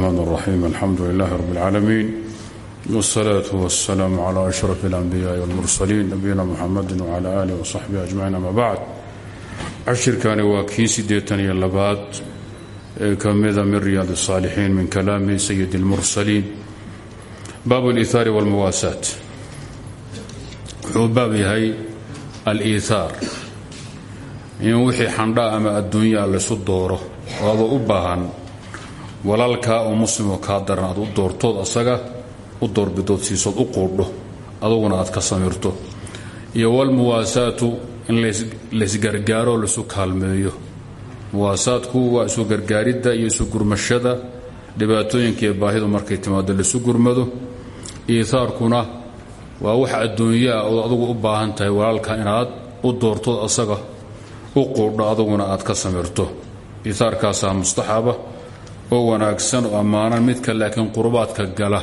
الرحمن الرحيم الحمد لله رب العالمين والصلاة والسلام على أشرف الأنبياء والمرسلين نبينا محمد وعلى آله وصحبه أجمعين أما بعد cashirkani waa kii siddeetan iyo labaad ee ka mida min riyaad الصاalixiin min kalaami sayid الmursaliin baab اliihaari wاlmuwaasaat wuxuu baab yahay aliihaar in wixii xandhaa ama adduunyaa laysu dooro oo adoo u baahan walaalkaa oo muslimoo kaa daran aad u doortood asaga u doorbidood siisood u quudho aduguna aad ka samirto. Iyo wlmuwaasaatu in laysgargaaroo laisu kaalmeeyo. Muwaasaadku waa isu gargaaridda iyo isu gurmashada dhibaatooyinka iyo markay timaado laisu gurmado. Iihaarkuna waa wax adduunyaa ood adugu u baahan tahay walaalka inaad u doortood asaga u quudho aduguna aad ka samirto. Iihaarkaasaa mustaxaba oo wanaagsan oo ammaanan midka laakiin qurbaadka gala.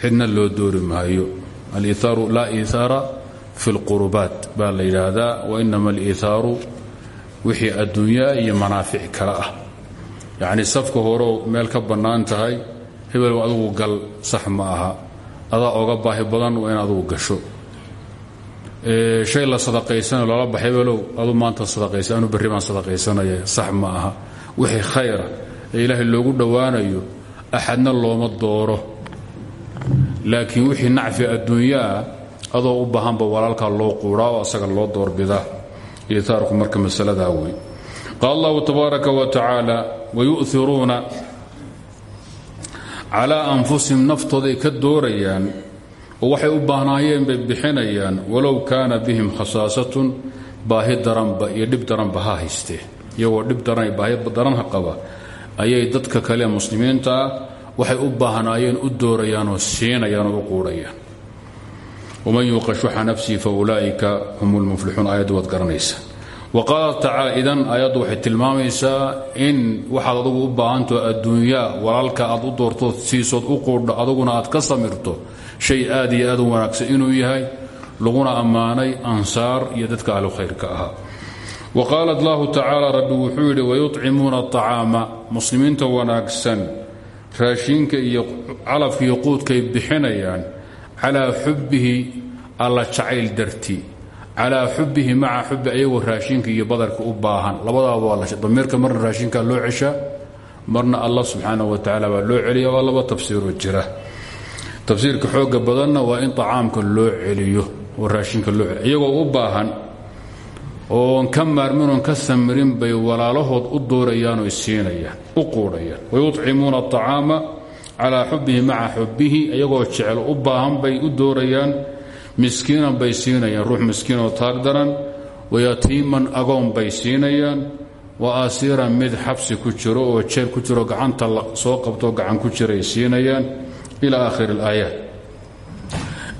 Cidna loo doori maayo. Aliithaaru laa iithaara fi lqurubaat baa la yidhaahdaa wainama aliithaaru wixii adduunyaa iyo manaafic kale ah. Yacnii safka horeo meel ka bannaan tahay hebel adugu gal sax ma aha. Adaa oga baahi badan waa in adugu gasho. Shay la sadaqaysanayo lala bax hebelow adu maanta sadaqaysa anu berri baan sax ma aha. Wixii khayra ee loogu dhowaanayo axadna looma dooro. Laakiin wixii nacfi adduunyaa adoo u baahanba walaalkaa loo quudhaa oo asaga loo doorbidaa. Iitaarku marka masaladaa wey qaal allahu tabaaraka wa tacaala wayu'iruuna calaa anfusihim naftooday ka doorayaan oo waxay u baahnaayeen bay bixinayaan walow kaana bihim khasaasatun baahi daranba iyo dhib daranba ha haystee. Iyagoo dhib daran baahi daranha qaba ayay dadka kale muslimiinta ah waxay u baahnaayeen u doorayaanoo siinayaan oo u quudhayaan waman yuuqa shuxa nafsihi fa ulaa'ika hum lmuflixuun aayaddu waad garanaysa wa qaala tacaala idan aayaddu waxay tilmaamaysaa in waxaad adugu u baahantaho adduunyaa walaalka aad u doortood siisood u quudho aduguna aad ka samirto shay aad iyo aad u wanaagsan inuu yahay laguna ammaanay ansaar iyo dadka ahlu khayrka wa qaala allahu tacaala rabbi wuxuu yidhi wayucimuuna acaama muslimiinta wanaagsan raashinka iyo calafka iyo quudkay bixinayaan calaa xubbihi alla jacayl dartii calaa xubbihi maca xubbi ayagoo raashinka iyo badarka u baahan. Labadaaba waa damiirka marna raashinkaa loo ceshaa marna allah subxaanah wa tacaala baa loo celiya waa laba tafsiiroo jira. Tafsiirka xooga badanna waa in oo raashinka loo celiyo u baahan oon ka maarminoon ka samirin bay walaalahood u doorayaan oo isiinayaan u quudhayaan wayucimuuna acaama calaa xubbihi maca xubbihi iyagoo jecel u baahan bay u doorayaan miskiinan bay siinayaan ruux miskiinoo taag daran wayatiiman agoon bay siinayaan wa asiiran mid xabsi ku jiro oo jeel ku jiro gacanta soo qabtoo gacan ku jiray siinayaan. Ila aakhir alaayaat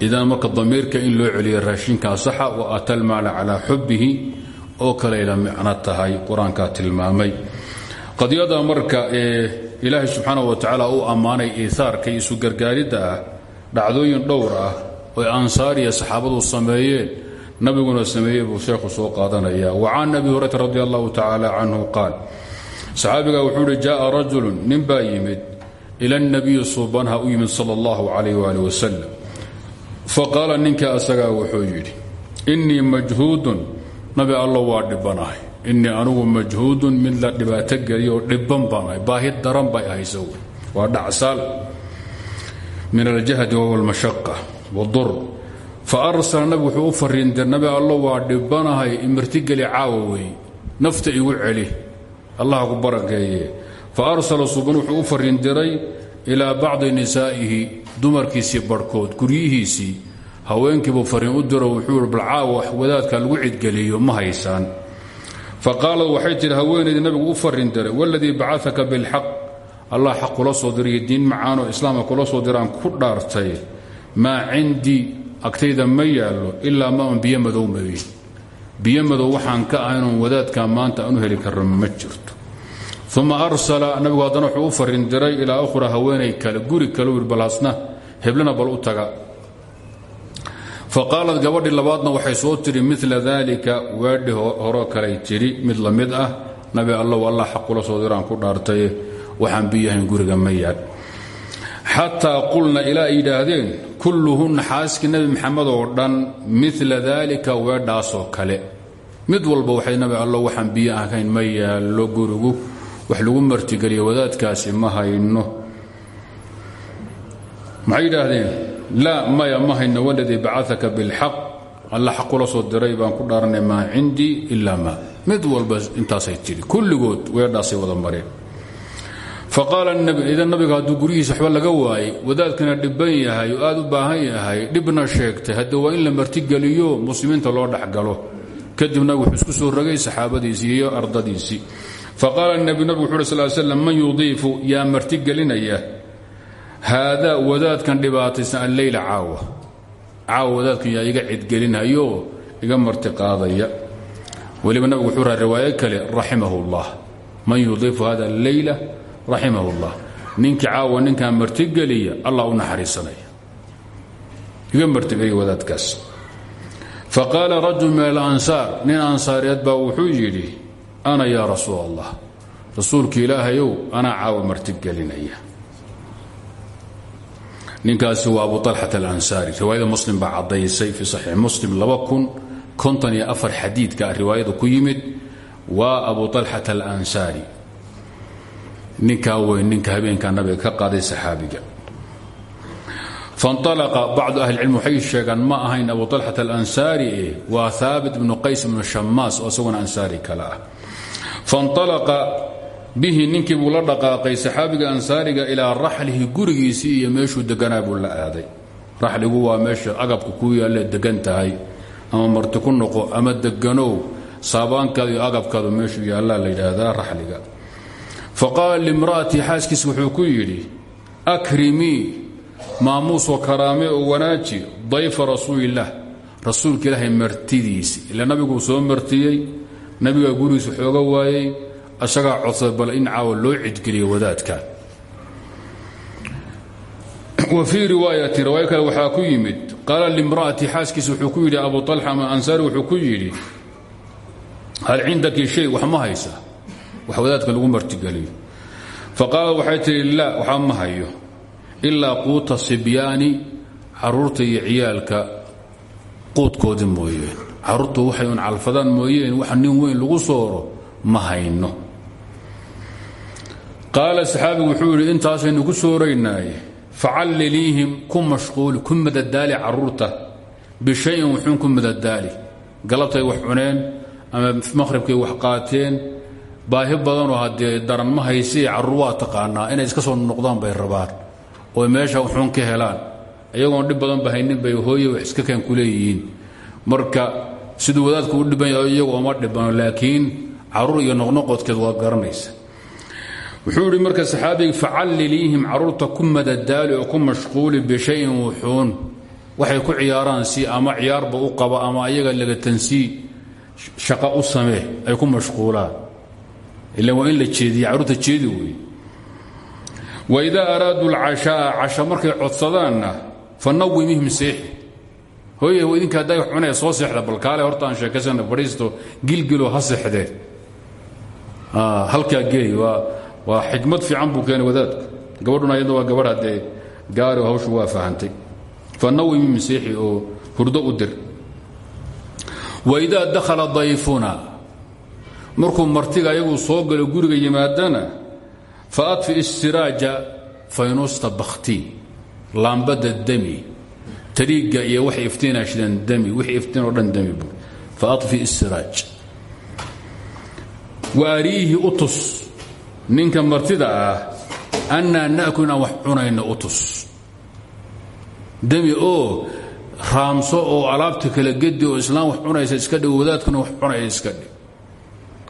idan marka damiirka in loo celiya raashinkaa saxa wa aata lmaala calaa xubbihi oo kalayla micno tahay qur'aankaa tilmaamay. Qadiyada marka ee ilaahay wa tacaala uu ammaanay iihaarka iyo isu gargaaridda ah dhacdooyin dhowr ah oo ansaariya saxaabadu sameeyeen nabiguna sameeyey buu sheekhu soo qaadanaya wa can abi hurayra radi allahu qaal saxaabiga wuxuu uhi jaءa rajulu nin baa yimid ila nabiyi suubanha u yimid sal اllahu calayh wasalam faqaala ninka asagaa wuxuu yidhi innii majhuudun nabi allo waa dhibanahay. Innii anugu majhuudun mid la dhibaato geliya oo dhibban baanahay baahi daran bay ahaysa waa dhacsaal. Min aljahdi wahuwa almashaqa wadur fa arsala nabigu wuxuu u fariindir nabi allo waa dhibanahay imirtigeli caawa weeye nafta igu celi. Allah ku barakeeye. Fa arsala suban wuxuu haweenkiibuu fariin u diro wuxuu i balcaawa wadaadka lagu cidgeliyo ma haysaan. Fa qaalad waxay tidhi nabigu u fariin diray waladii bacaaka bilxaq allah xaq kula soo diriyo diin macaanoo islaamka kula soo diraan ku dhaartay. Maa cindii agtayda ma yaallo ilaa maan biyo madow mabi biyo madow waxaan ka ahaynoon wadaadka maanta aanu heli karno ma jirto. Uma arsala nabigu haddana wuxuu u fariin diray ilaa ukhra haweenay kale guri kale u heblana bal u taga faqaalad gabadhii labaadna waxay soo tidhi mila daalika weedhi horoo kaley tidhi mid la mid ah nabi allow allah xaq kula soo diraan ku dhaartaye waxaan biyahayn guriga ma yaal xataa qulna ilaa ay yidhaahdeen kulluhunna xaaskii nebi maxamed oo dhan mila daalika weedhaasoo kale. Mid walba waxay nabi allo waxaan biyo ahayn ma yaallo gurigu wax lagu martigeliya laa maya ma hayno waladii bacaaka bilxaq. Alla xaqula soo diray baan ku dhaaranay maa cindii ilaa maa mid walba intaasay tidhi. Kulligood weedhaasay wada mareen. Faqaala idan nabiga hadduu guryihiisa waxba laga waayey wadaadkana dhibban yahay oo aad u baahan yahay dhibna sheegtay haddii waa in la martigeliyo muslimiinta loo dhexgalo kadibna wuxuu isku soo rogay saxaabadiisii iyo ardadiisii. Faqaala nabi nabig wuxu uhi sal man yudiifu yaa martigelinaya haadaa wadaadkan dhibaataysan alleyla caawa caawa wadaadkan yaa iga cidgelinhayo iga martiqaadaya weliba nabigu wuxuu raa riwaayo kale raximahu اllah man yudiifu hada alleyla raximahu اllah ninkii caawa ninkaa martigeliya allah u naxariisanaya iga martigeliya wadaadkaas faqaala rajul min alansaar nin ansaareed baa wuxuu yidhi ana yaa rasuul allah rasuulka ilaahayow anaa caawa ninkaasi waa abu alxat alansaari riwaayada muslim baa caddaysay fii saxiix muslim xadiidka riwaayada ku yimid waa abu alxat alansaari ninkaa weyn ninka habeenkaa nabiga ka qaaday saxaabiga. Fanalaqa bacdu ahli cilm waxay sheegaan ma ahayn abu alxat alansaari eh waa haabit bnu qays bnu shamaas oo isaguna ansaari kale ah bihi ninkii buu la dhaqaaqay saxaabiga ansaariga ilaa raxlihi gurigiisii iyo meeshuu deganaa buu la aaday. Raxligu waa meesha agabka kuu yaalle degan tahay ama marti ku noqo ama deganow saabaankaada iyo agabkaadu meeshuu yaallaa la yidhaahdaa raxliga. Faqaala limra'atii xaaskiisa wuxuu ku yidhi akrimii maamuusoo karaame oo wanaaji dayfa rasuulillaah. Rasuulka ilaahay martidiisi ila nabiguu soo martiyey nabigaa gurigiisa xooga waayey isagaa codsada bal in caawa loo cidgeliyo wadaadkan wa fii riwaayati riwaayo kale ku yimid qaala limra'ati xaaskiisa wuxuu ku yidhi abu alxa ama ansaari wuxuu ku yidhi hal cindaki shay wax ma haysa wax wadaadka lagu martigeliyo. Faqaala waxay tihi laa waxaa ma hayo ilaa quuta sibyaani carruurta iyo ciyaalka quudkoodii mooyeen. Caruurtu waxay un calfadaan mooyeen wax nin weyn lagu sooro ma qaala saxaabigu wuxuu yidhi intaasaynu ku sooraynaaye facalliliihim ku mashquuli ku madadaali carruurta. Bishayin wuxuun ku madadaali. Galabtay wax cuneen ama maqhribkay wax qaateen. Baahi badanoo haddee daran ma haysee carruur waa taqaanaa. Inay iska soo noqdaan bay rabaan. Oo meesha wuxuun ka helaan. Iyagoon dhib badan ba haynin bay hooye wax iska keen ku marka siduu wadaadku u dhiban yahay iyagu oma dhibano laakiin carruur iyo noqnoqodkeed waa garanaysa wuxuu yidhi marka saxaabiga facalliliihim carruurta ku madadaali oo ku mashquuli bishayin wuxuun. Waxay ku ciyaaraan si ama ciyaarba u qaba ama ayaga lagatansii shaqa u samee ay ku mashquulaan. Ila waa in la jeediya carruurta jeedi wey waidaa araaduu lcashaaa casha markay codsadaanna fa nawimihim seexi idinka hadday wax cunaya soo seexda bal kaale horta aan sheekaysana fadhiisto gilgilo ha seexdee. Halkaa geey waa waa xikmad fiican buu keenay wadaadku. Gabadhuna ayadna waa gabadh haddee gaari hawshu waa fahantay fa nawimi masiixi oo hurdo u dir. Waidaa dakhala dayfuna. Markuu martiga ayagu soo galo guriga yimaadana fa adfi istiraaja faynuusta bakhti. Laambadda demi tariigga iyo waxay iftiinaa shideen demi wixii iftiin dhan demi bu fa adfi istiraaj wa ariihi u tus ninka martida ah annaa na'kul inaan wax cunayno u tus. Demi oo raamso oo alaabta kala gedi oo islaam wax cunaysa iska dhig wadaadkuna iska dhig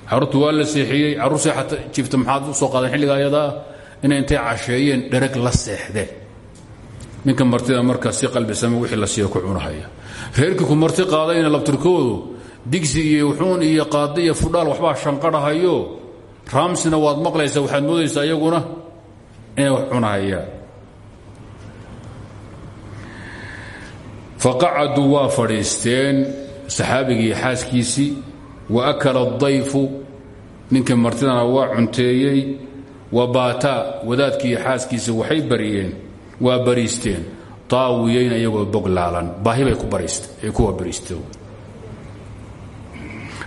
carruurtu waa la seexiyey carruur seexata u soo qaadeen xilliga ayadaa intay casheeyeen dhereg la seexdeen ninka martida marka si qalbisama wixii la siiya ku cunahaya. Reerkii ku marti qaadayna labtirkoodu digsi iyo wuxuun iyo qaadi iyo fudhaal waxbaa shanqadhahayo raamsina waad maqlaysaa waxaad moodaysaa iyaguna inay wax cunahayaan faqacaduu waa fadhiisteen saxaabigii xaaskiisii wa akala adayfu ninkii martidana waa cunteeyey wabaataa wadaadkii iyo xaaskiisa waxay bariyeen waa bariisteen. Taawiyeyn iyagoo boglaalan baahi bay ay kuwa bariisteen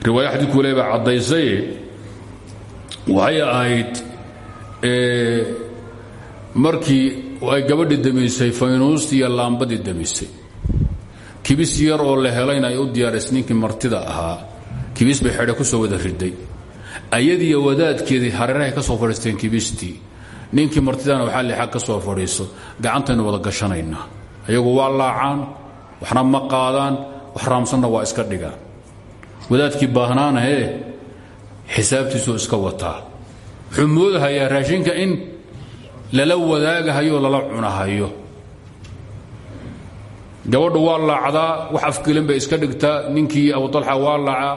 riwaaya xadiidku le baa caddaysaye waxay ahayd markii ay gabadhii damisay faynuustii iyo laambadii damisay kibis yar oo la helayna ay u diyaaraysa ninkii martida ahaa. Kibis bay xedhe ku soo wada riday. Ayadiiyo wadaadkeedii hareerahay ka soo fadhiisteen kibistii ninkii martidana waxaa leexag ka soo fadhiiso. Gacantaynu wada gashanaynaa. Ayagu waa laacaan waxna ma qaadaan wax raamsanna waa iska dhigaan. Wadaadkii baahnaanahee xisaabtiisuu iska wataa. Wuxuu moodahayaa raashinka in lala wadaagahayo lala cunahayo. Gabadhu waa laacdaa wax afgelin bay iska dhigtaa ninkii abualxa waa laacaa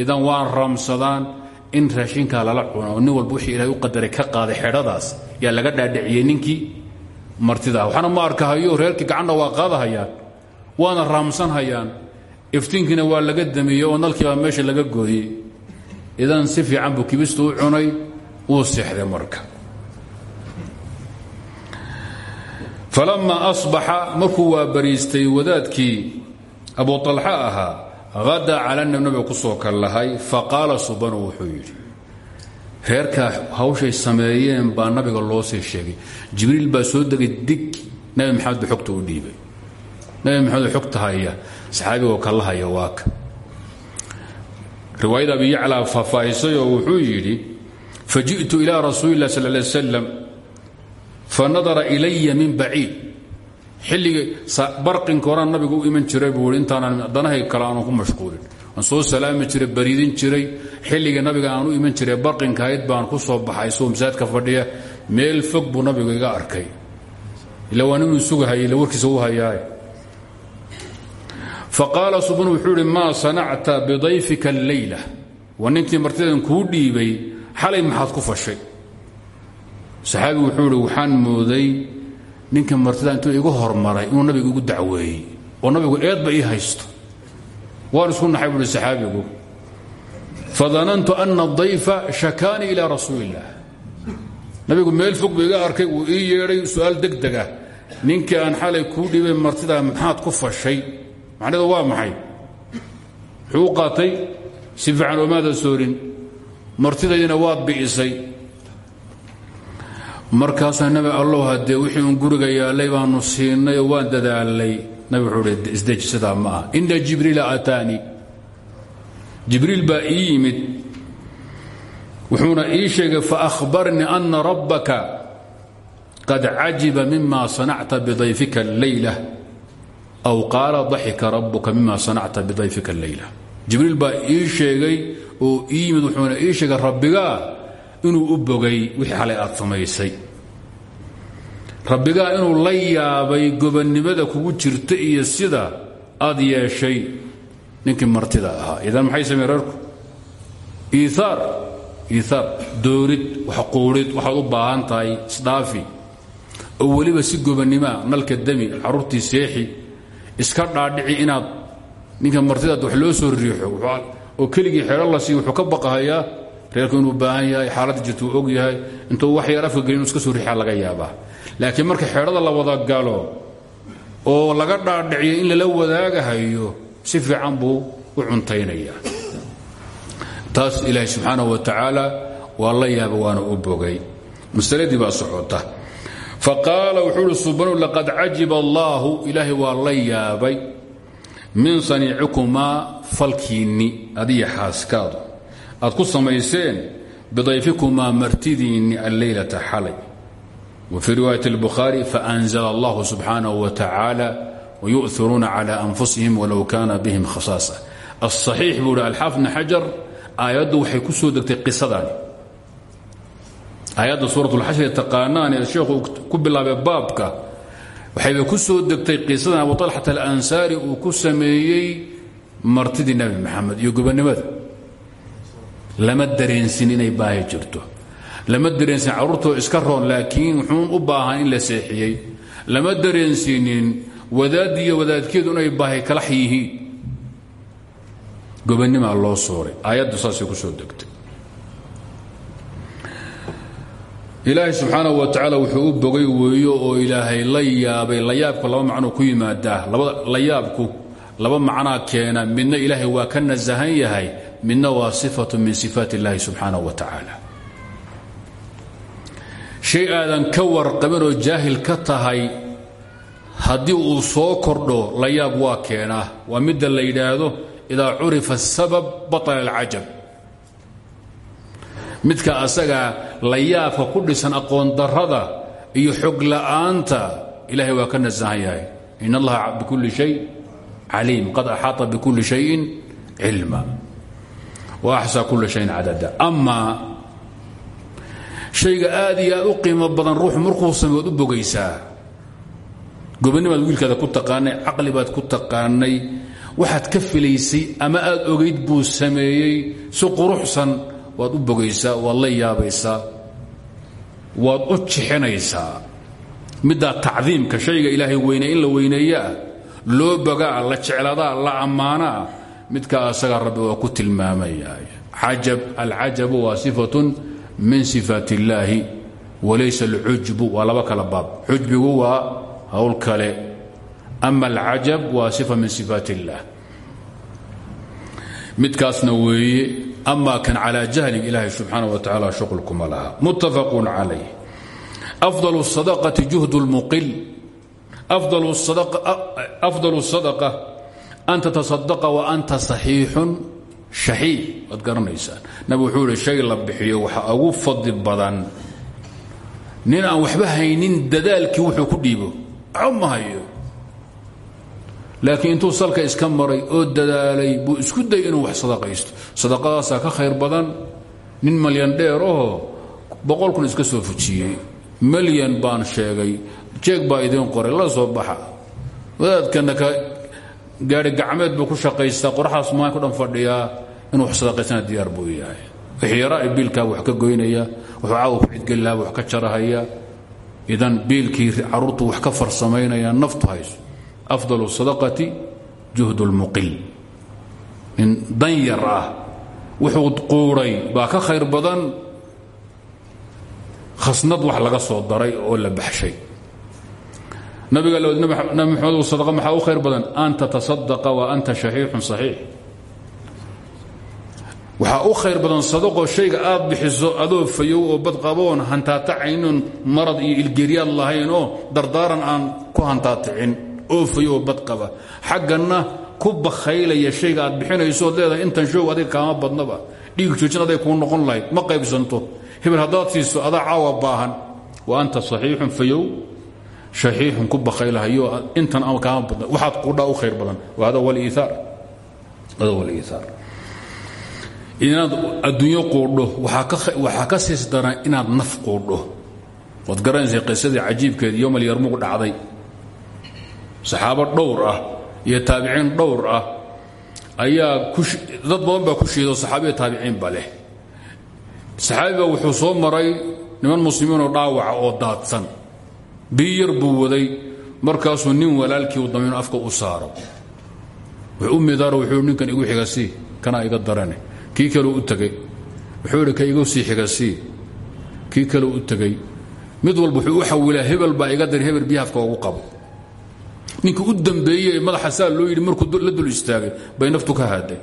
idan waan raamsadaan in raashinkaa lala cuno. Oo nin walba wixii ilahay u qadaray ka qaaday xedhadaas yaa laga dhaadhiciyey ninkii martidaa waxna ma arkahayo reerkii gacanna waa qaadahayaan waana raamsanhayaan iftiinkiina waa laga damiyey oo nalkiibaa meesha laga gooyey idan si fiican buu kibistu u cunay wuu seexday marka. Falamaa asbaxa markuu waa bariistay wadaadkii abu alxa ahaa hadaa cala nab nabiga ku soo kallahay faqaala subanu wuxuu yidhi reerkaa hawshay sameeyeen baa nabiga loo sii sheegay. Jibriil baa soo degay dig nabi maxamed ba xogta u dhiibay. Nabi maxamed xogta haya saxaabigoo kala haya waaka riwaayada abi yaclaa faahfaahisay wuxuu yidhi faji'tu ilaa rasuuli lah sal lay slam fanadara ilaya min baciid xilligii barqinka horaan nabigu u iman jiray buu i danahay kale aanu ku mashquulin. Aan soo salaami jiray bariidin jiray. Xilligii nabiga aan iman jiray barqinkahayd baan ku soo baxay soo masaajidka fadhiya. Meel fog buu nabigu arkay. Ila waa ninuu sugahayay ila warkiisa u hayaaye faqaala subn wuxuu idhi maa sanacta bidayfika alleyla waa ninkii martidan kuu dhiibay xalay maxaad ku fashay? Saxaabigu wuxuu idhi waxaan mooday ninka martida intuu igu hormaray inuu nabigu igu dacweeyey oo nabigu eedba ii haysto. Waan isku naxay buuhi saxaabigu. Fadanantu ana dayfa shakaanii ilaa rasuuli illah nabigu meel fog buu iga arkay uu ii yeedhay su'aal degdeg ah. Ninkii aan xalay ku fashay macnaheedu waa maxay? Wuxuu u qaatay si fiican soorin martidaydina waad bi'isay. Markaasaa nabi allow haddee wixii un guriga yaallay baanu siinay oo dadaalay nabi wuxuu hi isdeji ma ah ina jibriila jibriil baa wuxuuna ii sheegay faahbarnii ana rabbaka qad cajiba mima sanacta bidayfika alleyla aw qaala daxika rabuka mima sanacta bidayfika alleyla jibriil baa ii sheegay oo ii yimid wuxuuna ii sheegay rabbigaa inuu u bogay wixii xalay aad samaysay. rabbigaa inuu la yaabay gobonnimada kugu jirta iyo sida aad yeeshay ninkii martida ahaa. Idan maxay sameen reerku iiaar doorid wax quudhid waxaad u baahan tahay isdhaafi oo weliba si gobonnimoa nalka dami carruurtii seexi iska dhaadhici inaad ninka martidaad wax loo soo riixo oo keligii xeero la siiy wuxuu ka baqahayaa reerku inuu baahan yahay xaaladda jirta uu og yahay intuu wax yar afka iska soo riixaa laga yaabaa. Laakiin marka xeedhada la wada galo oo laga dhaadhiciyo in lala wadaagahayo si fiican buu u cuntaynaya taas ilaahay subxaanahu wa tacaala waa la yaaba waana u bogay. Masaladii baa socota faqaala wuxuu hi subanu laqad cajiba allaahu ilaahay waa la yaabay min saniicikumaa falkiinni adiya xaaskaadu. Aad ku samayseen bidayfikumaa martidiinni alleylata xalay. Wa fii riwaayat اlbukhaari faanzla allahu subxaanahu wa tacaala wayu'hiruuna cala anfusihim walow kaana bihim khasaasa. Asaxiix buu hi alxaafid bn xajar aayaddu waxay ku soo degtay qisadaan aayadda suurat اlxashri taqaanaan ee sheekhu ku bilaabay baabka waxayba ku soo degtay qisadan abu طalxat alansaari uu ku sameeyey martidii nebi maxamed iyo gobonnimada lama dareensin inay baahi jirto. Lama dareensin carruurtoo iska roon laakiin wuxuun u baahan in la seexiyey. Lama dareensiinin wadaaddiiyo wadaadkeedu inay baahi kalax yihiin gobonnimaa loo sooray. Aayaddu saasay ku soo degtay ilaahay subxaana wa tacaala wuxuu u bogay weeyo oo ilaahay la yaabay la layaabku laba macnuu ku yimaaddaa la yaabku laba macnaa keena midna ilaahay waa ka nasahan yahay midna waa sifatu min sifaat illaahi subxaana wa tacaala. Shay aadan ka warqabin oo jaahil ka tahay haddii uu soo kordho la yaab waa keenaa waa midda la yidhaahdo idaa curifa asabab baطala alcajab midka asagaa layaabka ku dhisan aqoon darrada iyo xog la'aanta ilahay waa ka nasahan yahay. In allaha bikuli shay caliim. Qad axaata bikuli shayin cilma. Wa axsaa kula shayin cadada amaa shayga aad iyo aad u qiimo badan ruuxu markuu sameood u bogaysaa. Gobonnibaad wiilkaada ku taqaanay caqli ku taqaanay waxaad ka filaysay ama aad ogayd buu sameeyey si quruxsan waad u bogaysaa waad la yaabaysaa waad u jixinaysaa. Middaa tacdiimka shayga ilaahay weyney in la weyneeyaa loo bogaa la jecladaa la ammaanaa midkaa asagaa rabbi waa ku tilmaamaya cajab alcajabu waa sifatun min sifaat illaahi walaysa alcujbu waa laba kala baab. Cujbigu waa hawl kale ama alcajab waa sifa min sifaat illaah midkaasna weeye ama kan calaa jahlin ilaahay subxaana wa tacaala shuqulkuma laha. Muttafaqun calayh. Afdal sadaqati juhd lmuqil afdal sadaqa an tatasadaqa wa anta saxiixun shaxiix. Waad garanaysaan. Nabi shay la bixiyo waxa ugu fadli badan. Nin aan waxba haynin dadaalkii wuxuu ku dhiibo. Cab hayo laakiin intuu salka iska maray oo dadaalay buu isku day inuu wax sadaqaysto. Sadaqadaasaa ka khayr badan. Nin malyan dheer ahoo boqol kun iska soo fujiyey. Malyan baan sheegay. Jeeg baa idiin qoray la soo baxa. Wadaadkana ka gaari gacmeed buu ku shaqaystaa qoraxdaas maan ku dhan fadhiyaa. Inuu wax sadaqaystana diyaar buu yahay. Wixii yaraa biilkaaba wax ka goynaya wuxuu caawa ku cidgeli lahaa wax ka jarahaya. Idan biilkii carruurtu wax ka farsamaynaya naftu hayso afdal sadaqati juhd lmuqil nin dan yar ah wuxuu quuray baa ka khayr badan khasnad wax laga soo daray oo la baxshay nabiga nabi maxamed sadaqa maxaa u khayr badan an tatasadaqa wa anta shaxiixun saxiix waxaa u khayr badan sadaqoo shayga aad bixiso adoo fayow oo badqaboon hantaatacaynon marad iyo ilgeryaad lahayn oo aan ku hantaaticin oofayo oo badqaba xagganna ku bakhaylaya shayga aad bixinaysood leedahay intan show adiga kaama badnaba. Dhiig joojin aday kuu noqon lahayd. Ma qaybsanto. Hebel haddaad siiso adaa caawa baahan. Wa anta saxiixun fayow shaxiixun ku bakhaylahayo intan ama kaama badna. Waxaad qudhaa u khayr badan. Hada waliiaar hada waliiaar inaad adduunyo quudho waxaa ka siis daran inaad naf quudho. Waad garanaysa qisadii cajiibkeedi yowmal yarmuq dhacday saxaabo dhowr ah iyo taabiciin dhowr ah ayaa dad badan baa ku shiido saxaabiya taabiciinba leh. Saxaabiba wuxuu soo maray niman muslimiinoo dhaawaca oo daadsan. Biyo yar buu waday nin walaalkii u damiino afka u saaro. U midaaro wuxuu ninkan igu xiga sii iga darane. Kii kaleu u tegey. Wuxuu ka igu sii xiga kii kaleu u tegey. Mid walba wuxuu u xawilaa hebel baa iga dar hebel biyo afka ugu qabo ninkii u dambeeyey madaxa saa loo yidhi markuu la dul istaagay bay naftu ka haaday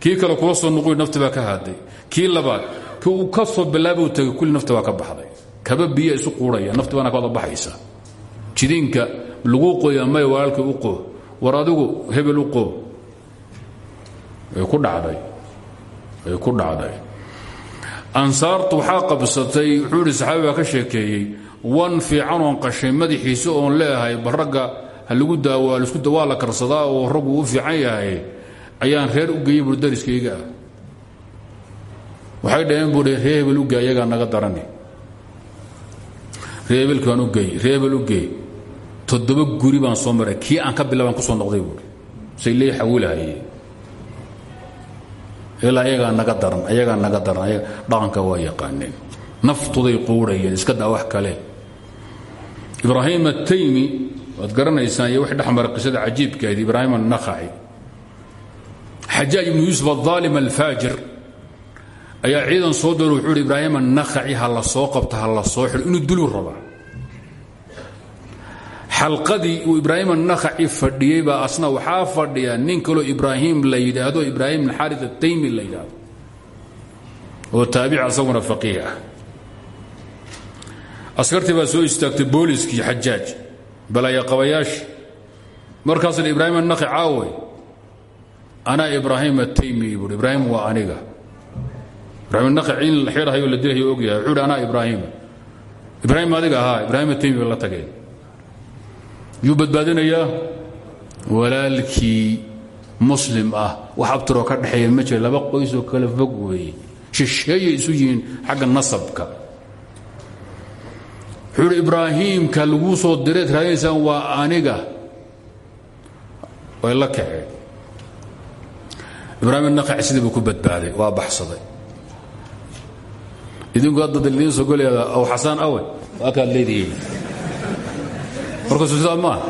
kii kale kula soo nuquy nafti baa ka haaday kii labaad kii ka soo bilaabuu tagay kulli nafti baa ka baxday. Kaba biya isu quuraya nafti baana ka baxaysa. Jidiinka laguu qoya may walaalkii u qoo war hebel u qoo ku dhacday ay ku dhacday. Ansaartu waxaa qabsatay wuxuu idhi saxaabi ka sheekeeyey wan fiican oon qashay madaxiisa oon leeyahay bal ragga ha lagu daawa waa la karsadaa oo raggu u fiican yahay ayaan reer u geeyey bur dariskayga ah. Waxay dhaheen buu ree naga darani. Ree hebelki baan ugeey ree hebel ugeey toddoba guri baan soo maray kii aan ka bilaabaan ku soo noqday buui say lee xawilahaye ilaa ayagaa naga daran ayagaa naga daran dhaqanka waa yaqaaneen. Naftuday quurayeen iska daa wax kale. Ibraahim ataymi waad garanaysaan iyo wx dhexmara qisada cajiibkeedi ibraahim annakhaci xajaaj ibnu yuusuf aلظaalim alfaajir ayaa ciidan soo doona wuxuu hi ibraahim annakhaci ha soo qabto ha soo xidho. Inuu duluu rabaa. Xalqadii uu ibraahim annakhaci fadhiyey baa asna waxaa fadhiya nin kaloo ibraahim la yidhaahdo ibraahim bn xaari ataymi la yidhaahdo oo taabic asaguna faqiih ah. Askartii soo istaagtay booliskii xajaaj balaya qabayaashii markaasna ibraahim annakhi caawe anaa ibraahim ataymi buui ibraahim waa aniga. Ibrahim annakhi in la xidhayo la dilayo ogyahay. Wuxuu hi anaa ibraahim. Ibraahim adiga ahaa ibraahim ataymi bay la tageen yuu badbaadinayaa walaalkii muslim ah wax abtiroo ka dhexeeya ma jira laba qoysoo kale fog weeye. Shisheeyay isu yihiin xagga nasabka wuxuu hi ibraahiimka laguu soo direed raadinaysaan waa aniga. Way la kaceen. Ibraahim annakhaci sidii buu ku badbaaday. Waa baxsaday. Idinku hadda dalidiin soo golayaa aw xasaan awe. Waa kaad leedihiin. Markaasu sidaa maaha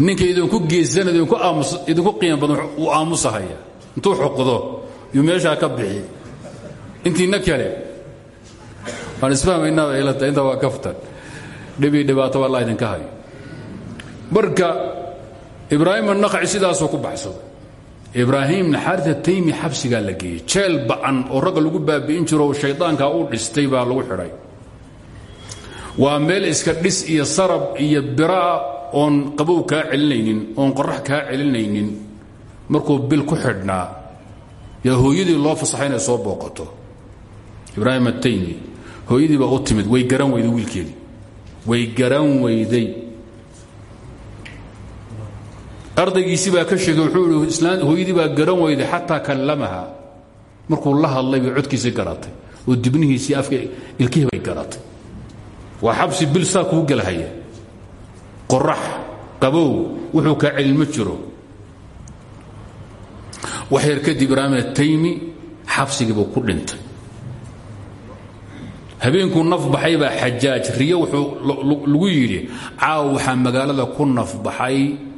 ninka idinku geesan idinku qiima badan uu aamusahaya intuu xoqdo yuu meeshaa ka bixi. Intiina kale waan isfahmaynaaba ilata inta waa kaftan. Dhibii dhibaato alla idinka hayo marka ibraahim annakhaci sidaasuu ku baxsaday ibraahim naxaarita taymi xabsigaa la geeyey jeel ba'an oo ragga lagu baabi'in jiro shaydaankaa u dhistay baa lagu xidhay. Waa meel iska dhis iyo sarab iyo biraa oon qabow kaa celinaynin oon qorax kaa celinaynin. Markuu bil ku xidhnaa yaa loo fasaxay inay soo booqato. Ibraahim ataymi hooyadii baa u timid way garan weyday wiilkeedii. Way garan weyday. Ardaygiisii baa ka sheegay wuxuu ihi islaan hooyadii baa garan weyday xataa kallamaha. Markuu la hadlay bay codkiisii garatay oo dibnihiisii afka ilkihii bay garatay waa xabsi bil saa kuu gelhaya qorax qabow wuxuu kaa celin ma jiro. Wax yar kadib ibraahim ataymi xabsigiibuu ku dhintay habeenkuu naf baxay baa xajaaj riyo wuxuu lagu yidhi caaw waxaa magaalada ku naf baxay.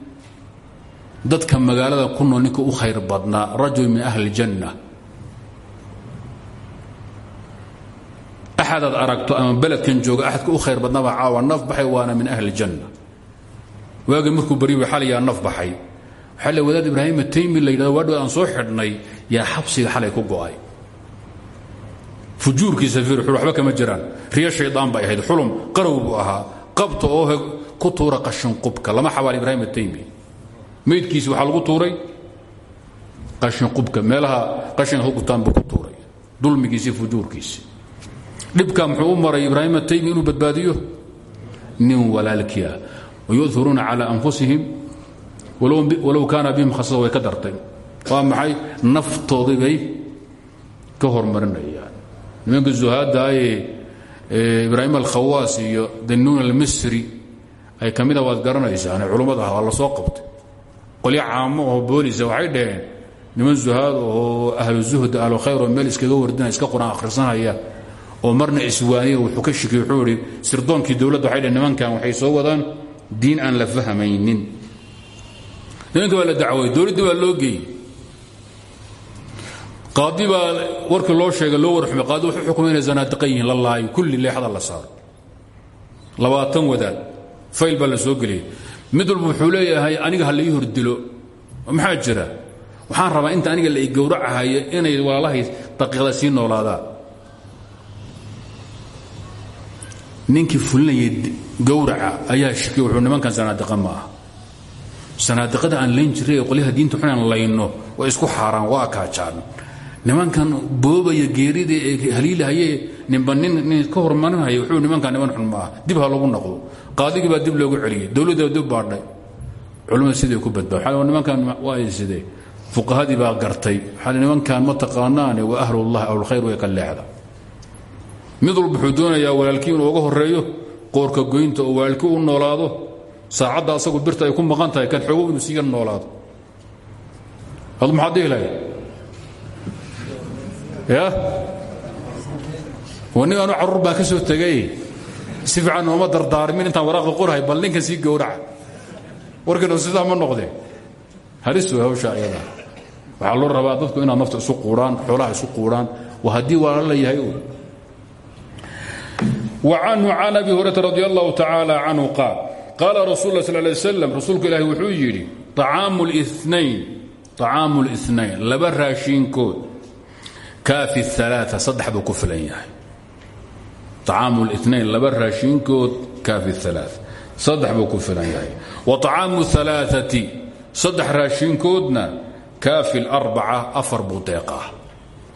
Dadka magaalada ku nool ninka u khayr badnaa rajul min ahli اljanna axadaad aragto ama beledkan jooga axadka u khayr badnaabaa caawa naf baxay waana min ahli اljanna waagii markuu baryu xalayaa naf baxay. Waxaa wadaad ibraahim ataymi la yidhahdo soo xidhnay yaa xabsiga xalay ku go'ay fujuurkiisa waxba kama jiraan. Riyo shaydaan bay ahayd. Xulum qarow buu ahaa. Qabta oo ku tuura qashin qubka lama xabaal ibraahim ataymi maydkiisi waxaa lagu tuuray? Qashin qubka meelaha qashinka gutaan buu ku tuuray. Dulmigiisi fujuurkiisi. Dhibka muxuu u maray ibraahim ataymi inuu badbaadiyo? Nin walaalkii ah wayuuruuna calى anfusihim walow kaana bihim khasasa way ka dartay. Waa maxay? Naftoodii bay ka hormarinayaan nimanka zuhaaddaayee ibraahim alkhawaas iyo danuun almisri ay ka mida waad garanaysaan culummada ah waa la soo qabtay. Qolyo caamo oo boolisa waxay dhaheen niman zuhaad oo ahlu zuhd ahlu khayr oo meel iskaga wardina iska qur'aan akhrisanaya oo marna iswaaniya wuxuu ka shikay wuxuu idhi sirdoonkii waxay dhaheen nimankan waxay soo wadaan diin aan la fahmaynin nimanka waa la dacwooy dowladdii waa loo qaadi baa warkii loo sheegay loo warxumay qaadi wuxuu xukumay inay zanaadiqa yihiin la laayo la saaro. Labaatan wadaad fayl baa soo geliyey. Mid walba aniga ha hordilo. Maxaa jira? Waxaan rabaa inta aniga la i gowracahayo inay walaalahay daqiiqda sii noolaadaan. Ninkii gowraca ayaa shikay wuxuu nimankan sanaadiqa ma ah aan layn jiray ee qolyaha diinta layno waa isku xaaraan waa kaajaan nimankan boobaya geerida ee haliilahaye ninba nin ka hormarinhaya wuxuu nimankan niman xun ma ah dib lagu noqdo. Qaadigii baa dib loogu celiyey dowladda dib baadhay culimmada siday ku badbaa waxaa nimankan waa sidee? Fuqahadii baa gartay. Waxaa nimankan ma taqaanaane waa ahlullahi ahlulkhayr way ka leexda. Mid walba wuxuu doonayaa walaalkii horeeyo qoorka goynta oo walaalkii u noolaado saacadda asagu birta ay ku maqan kan xoogow inuu siiga noolaado. Adu maxaad niganuu carruur baa ka soo tegay. Si fiican nooma dardaarmin intaan waraaqda qorahay bal ninkan sii gowraca. Warkano sidaa ma noqde. Halis way ah hawsha ayada. Waxaa loo rabaa dadku inaad nafta isu quudhaan xoolaha isu quudhaan waa haddii waala la yahay وanhu can abi hurayra radi allahu tacaala canhu qaal qaala rasul la sl lay slam rasuulku ilaahi wuxuu yidhi acaamu اlinayn laba raashiinkood kaafi الثalaaثa saddex buu ku filan yahay acaamu اlinayn laba raashiinkood kaafi الثalaaث saddex buu ku filan yahay wa طacaamu الثalaaثati saddex raashiinkoodna kaafi اlarbaca afar buu deeqaa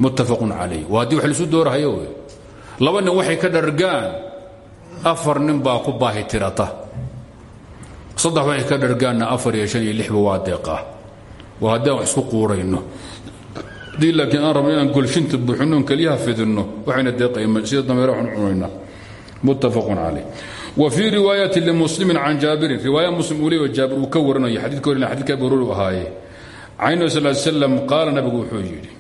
muttafaqun calayh waa haddii wax laisu doorahayo wey laba nin waxay ka dhargaan afar nin baa ku baahi tirata saddex waxay ka dhargaanna afar iyo shan iyo lixba waa deeqaa waa haddii aan wax isku quurayno haddii laakiin aan rabno inaan golshinta buuxinno on keliyaha fidinno waxayna deeqayma sida dameera waxaan cunayna muttafaqun calayh wa fii riwaayati limuslimin can jaabirin riwaaya muslim uu leeyo jaabir uu ka warinayo xadidka warina xadidka abi hurur ahaaye can nabi sal slam qaala nabigu wuxuu yidhi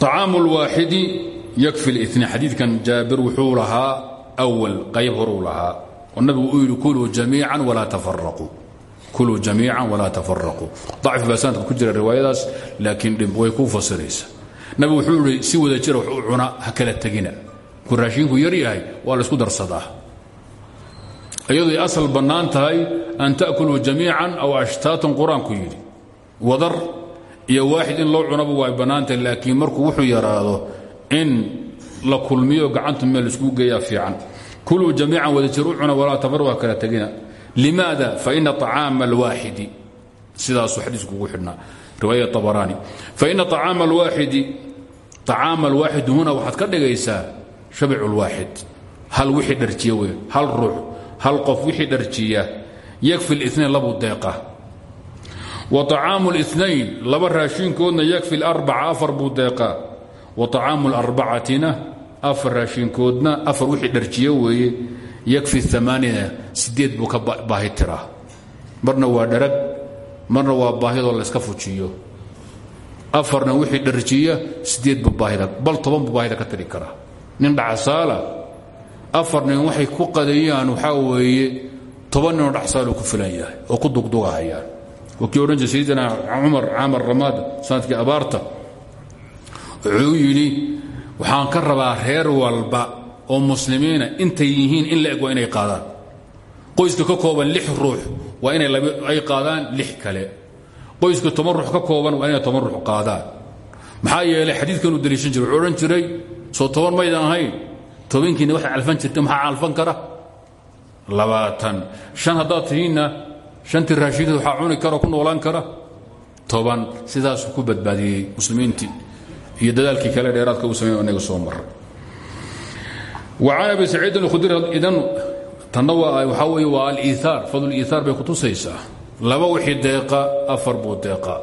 طacaamu اlwaaxidi yakfi اlاثnain xadiidkan jaabir wuxuu lahaa awal qayb horuu lahaa oo nabigu uu yidhi kuluu jamiica walaa tafaraquu kuluu jamiica walaa tafaraquu dacfi baa sanadka ku jira riwaayadaas laakiin way kuu fasiraysa. Nabigu wuxuu ihi si wada jira wax u cuna ha kala tegina. Ku raashiinku yar yahay waa la isku darsadaa. Iyadooy asal bannaan tahay an ta'kuluu jamiican aw ashtaatan qur'aanku yidhi. Wadar iyo waaxid in loo cunaba way bannaantahay laakiin markuu wuxuu yaraado in la kulmiyo gacanta meel laiskugu geeyaa fiican. Kuluu jamiican wada jir u cuna walaa tafar waa kala tegina limaada faina طacaama alwaaxidi sidaasuu xadiisku ugu xidhnaa riwaaya abaraani faina طacaama alwaaxidi طacaama alwaaxid huna waxaad ka dhigaysaa shabic اlwaaxid hal wixii dharjiya wey hal ruux hal qof wixii dharjiya yakfi الاثnain labuu deeqa وطacaamu الاثnain laba raashinkoodna yakfi اlarbaca afar buu deeqaa wa طacaamu اlarbacatina afar raashinkoodna afar wixii dharjiyo weeye yakfi amaanina sideed buu ka baahi tiraa marna waa dharag marna waa baahidoo layska fujiyo. Afarna wixii dharjiya sideed buu baahida bal toban buu baahida ka tiri karaa. Nin dhacasaala afar nin waxay ku qadayaan waxaa weeye toban ninoo dhacsaaluu ku filan yahay oo ku dugdugahayaan. Wakii odhan jir sayidina cumar caamar ramaad sannadkii abaarta. Wuxuu yidhi waxaan ka rabaa reer walba oo muslimiina intay yihiin in la eg inay qaadaan. Qoyska ka kooban lix ruux waa inay ay qaadaan lix kale. Qoyska toban ka kooban waa inay toban qaadaan. Maxaa yeelay xadiidkanuu daliishan jiray wuxuu jiray soo toban maydan ahayn tobankiina waxay calfan jirta maxaa calfan kara? Labaatan. Shan haddaad tihiinna shantii raashiinad waxaa cuni ku noolaan kara. Toban sidaasuu ku badbaadiyey muslimiintii. Iyo dadaalkii kale dheeraadka uu samey inaga soo maray وcan abi saciidin اkhudri idan tanna waxaa wey waa aliiaar fadliiaar bay kutusaysaa laba wixii deeqa afar buu deeqa.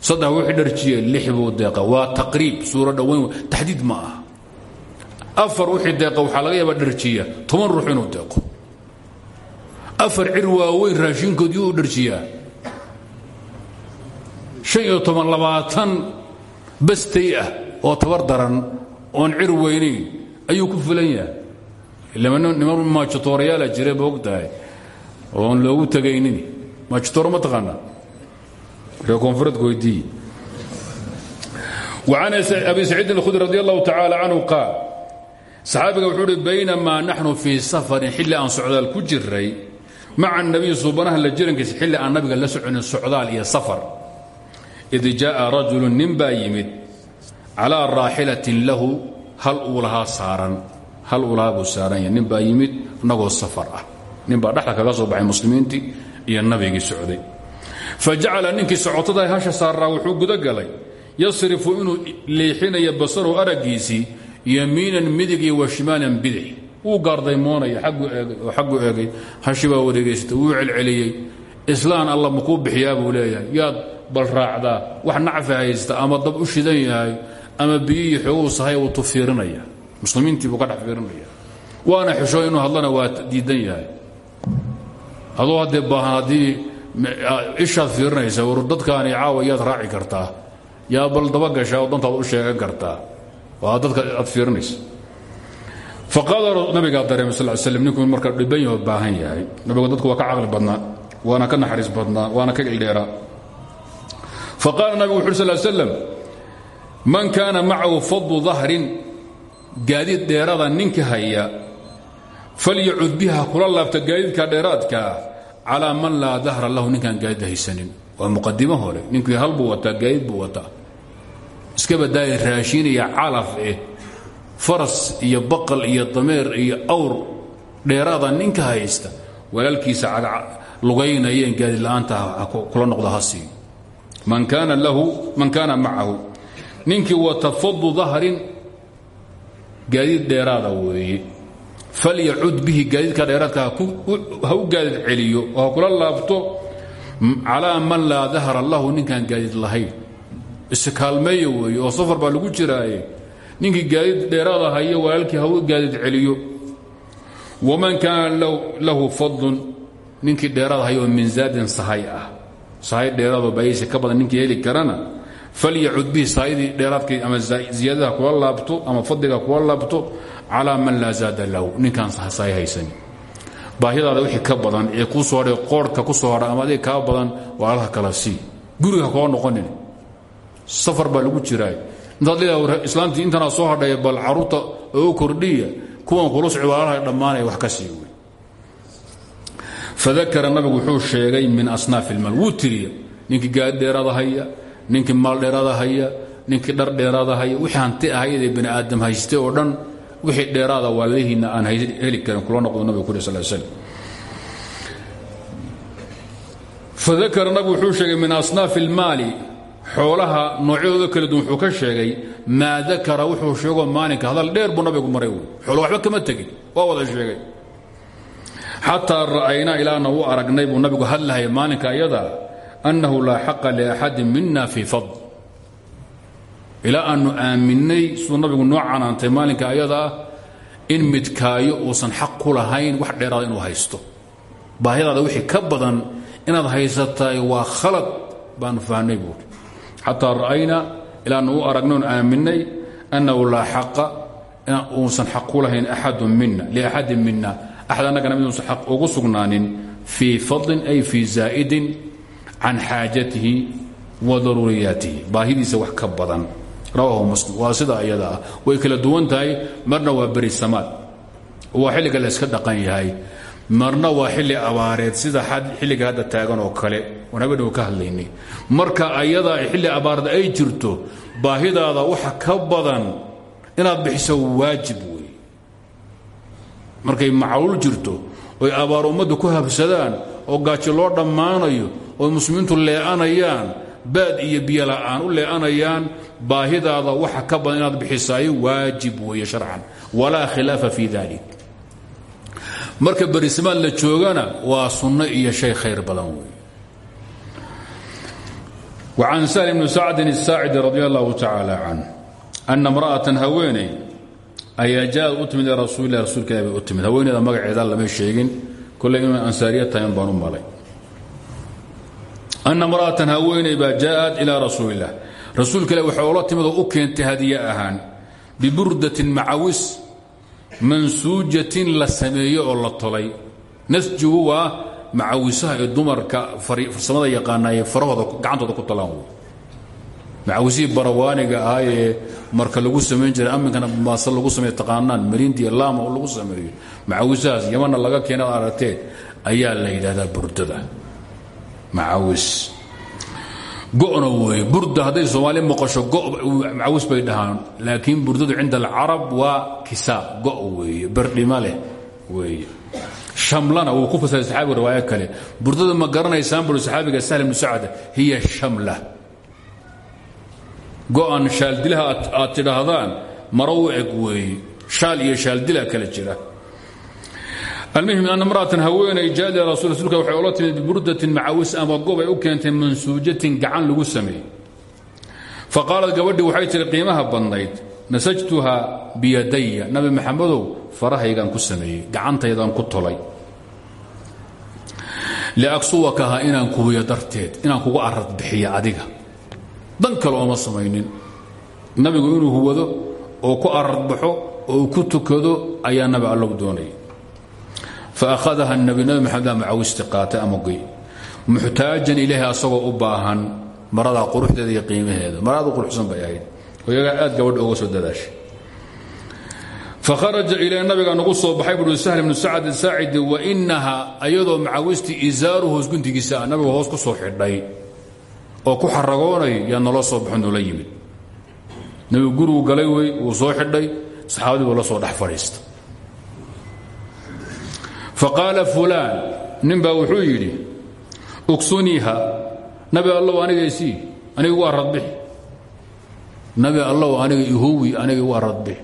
Saddex wixii dharjiye lix buu deeqa. Waa taqriib suuro dhowayn taxdiid ma aha. Afar wixii deeqa waxaa laga yaabaa dharjiya toban ruux inuu deeqo. Afar cir waaweyn raashinkood yuu u dharjiyaa. Shan iyo toban labaatan bastay ah oo tabar daran oon cir weynayn ayuu ku fulan yahay niman maajotoorayaala jire ba ogtahay oon loogu tegaynin maajitooro ma taqaanaa ree koonfureedku weydiiye وcan abi saciidin اkhudri radi allahu tacaala canhu qaal saxaabiga wuxuu uhi baynamaa naxnu fii safarin xilli aan socdaal ku jiray maca الnabiy suubanaha la jirankiisa xilli aan nabiga la soconin socdaal iyo safar id jaءa rajulu nin baa yimid calىa raaxilatin lahu hal uu lahaa saaran hal uu lahaa buu saaran yahay nin baa yimid inagoo safar ah. Nin baa kaga soo baxay muslimiintii iyo nabigii socday. Fa jacala ninkii socotada hasha saaraa wuxuu gudagalay. Yasrifu inuu leexinayo basarow araggiisii yamiinan midig iyo wa shimaalan bidix. Wuu gaardaymoonaya xaggu eegay hashi baa wareegaysatay wuu celceliyey. Islaan alla makuu bixiyaa buu leeyahay. Yaad bal raacdaa wax nacfi haysta ama dab u shidan yahay ama biyihii xooguu sahay uu tu fiirinaya muslimiintii buu ka dhex waana xisho inuu hadlana waa diidan yahay. Adoo haddee baahan haddii ishaad war dadkaani caawa raaci kartaa. Yaa bal dabagashaa oo dantaad u sheegan kartaa. Waa dadka aad fiirinaysa. Faqaala nabigaa dareemay sal slam ninkuu marka dhiban yaho baahan yahay. Nabigu dadku waa ka caqli badnaa waana ka naxariis badnaa waana ka ildheeraa. Faqaala nabigu wuxu ur sal man kaana macahu fadlu dahrin gaadiid dheerada ninka haya falyacud biha kula laabta gaadiidka dheeraadkaa calaa man laa dahra lahu ninkaan gaadiid haysanin. Waa muqadimo hore ninkii hal buu wataa gaadiid buu wataa. Iska badaaya raashiin iyo calaf eh faras iyo baqal iyo dameer iyo awr dheeraada ninka haysta walaalkiisa lugaynayeen gaadiid la'aanta kula noqda ha siiyo man kaana macahu ninkii wata fadlu dahrin gaadiid dheeraada weeye. Falyacud bihi gaadiidka dheeraadka ha u gaadiid celiyo oo kula laabto calaa man laa dahra lahu ninkaan gaadiid lahayn. Iskaalmeeya weeye oo safar baa lagu jiraaye. Ninkii gaadiid dheeraada hayo walaalkii ha u gaadiid celiyo. Waman kaana lahu fadlun ninkii dheeraada hayo min zaadin sahay ah. Sahay dheeraadoo bayaysa ka badan ninkii heli karana falyacud bihi saayadii dheeraadkii ama ziyaadada kula laabto ama fadliga kula laabto calaa man laa zaada lahu ninkaan sahay haysan baahidaada wixii ka badan ee kuu soo hadhay qoorhka ku soo hadha ama adiga kaa badan walaalaha kala sii guriga koo noqonin safar baa lagu jiraay intaad leedaha islaantii intanaa soo hadhaya bal carruurta oo u kordhiya kuwan kula soci walaalaha dhammaanaya wax ka sii wey fadakara nabigu wuxuu ninkii maal dheeraada haya ninkii dhar dheeraada haya wixii hanti ahayd ee bani aadam haystay oo dhan wixii dheeraada waalihiinna aan heli karin kula noqdo nabigu ku sal slam fadakara nabigu wuxuu sheegay min asnaafi ilmaali xoolaha noocyadooda kala duwan wuxuu ka sheegay maa dakara wuxuu sheego maalinka hadal dheer buu nabigu maray xoolo waxba kama tegin waa wada sheegay. Xataa ra'aynaa ilaana u aragnay buu nabigu hadlahaya maalinka ayada annahu laa xaqa liaxadin mina fii fadl ilaa aanu aaminay siduu nabigu noo canaantay maalinka ayada in midkaayo uusan xaq ku lahayn wax dheeraada inuu haysto baahidaada wixii ka badan inaad haysataay waa khalad baanu fahnay buuri xataa ra'aynaa ilaanu u aragnay oon aaminay annahu laa xaqa uusan xaq ku lahayn axadun mina liaxadin mina axad annagana miduusan xaq ugu sugnaanin fii fadlin ay fii zaa'idin can xaajatihi wa daruuriyaatihi baahidiisa wax ka badan rawaahu muslim waa sida iyada ah way kala duwan tahay marna waa beri samaad waa xilliga la yska dhaqan yahay marna waa xilli abaareed sida xilliga hadda taagan oo kale waan habadhow ka hadlaynay marka ayada xilli abaareed ay jirto baahidaada waxa ka badan inaad bixiso waajib wey markay macaluul jirto oy abaar ummaddu ku habsadaan oo gaajo loo dhammaanayo oo muslimiintu lee'anayaan baad iyo biyo la'aan u lee'anayaan baahidaada waxa ka badan inaad bixisaayo waajib weeye sharcan walaa khilaafa fii dalik marka berismaad la joogana waa sunno iyo shay khayr badan wey وcan sahl bni sacdin الsaacidi radi allahu tacaala canh ana imra'atan haweeney ayaa jaaad u timid ila rasuulilah rasuulka ilah bay u timid haweeneyda magaceeda lama sheegin kolley inay ansaariya tahay un baan u malay ana imra'atan haweeney baa jaaءad ilaa rasuulilah rasuulka ilah waxay ola timid oo u keentay hadiye ahaan biburdatin macawis mansuujatin la sameeyo oo la tolay. Nasjigu waa macawisaha ee dumarka farsamada yaqaana ee farahooda gacantooda ku talaan wey macawisihii barawaaniga marka lagu samayn jiray aminkana maase lagu sameey taqaanaan mariindiya laama lagu sameeyo. Macawisahaas yamanna laga keena ad aragteen ayaa la yidhahdaa burdada macawis. Go'na weeye burda hadday soomaali maqasho macawis bay dhahaan laakiin burdadu cinda alcarab waa kisaab go' weeye berdhima leh shamlana wuu ku fasiray saxaabiga riwaayo kale. Burdada ma garanaysaan buri saxaabiga sahl ibnu sacd hiya shamla. Go'an shaaldilaha aad tidhaahdaan maro u eg weeye iyo shaaldila kala jira almuhim an imra'atan haweenay jaad ila rasul rasuulka waxay ola timid biburdatin macawis ama gobay u keentay mansuujatin gacan lagu sameeyey. Faqaalad gabadhii waxay tihi qiimaha badnayd nasajtuha biyadaya nabi maxamedow farahaygaan ku sameeyey gacantaydaan ku tolay. Liaksuwakaha inaan kuwiyo darteed inaan kugu arad bixiya adiga. Dan kale ooma samaynin. Nabigu inuu huwado oo ku aradbaxo oo ku tukado ayaa nabi allow doonayay faahadaha nabi nabi maxamed macawisti qaatay ama goy muxtaajan ilaahi asagoo u baahan maradaa quruxdeeda iyo qiimaheeda maraadu quruxsan bay ahayd oo iyagaa aad gabadha uga soo dadaashay fakharaja ilaa nabiga nagu soo baxay buui sahl ibnu sacad saacidi wainaha ayadoo macawistii isaaru hoos guntigiisa nabigu hoos ku soo xidhay oo ku xaragoonay yaa naloo soo baxo noola yimid nabigu gurigu galay faqaala fulaan nin baa wuxuu yidhi ugsuniiha nabi allow aniga isii aniga waa radbixi nabi allow aniga ihowi aniga waa radbixi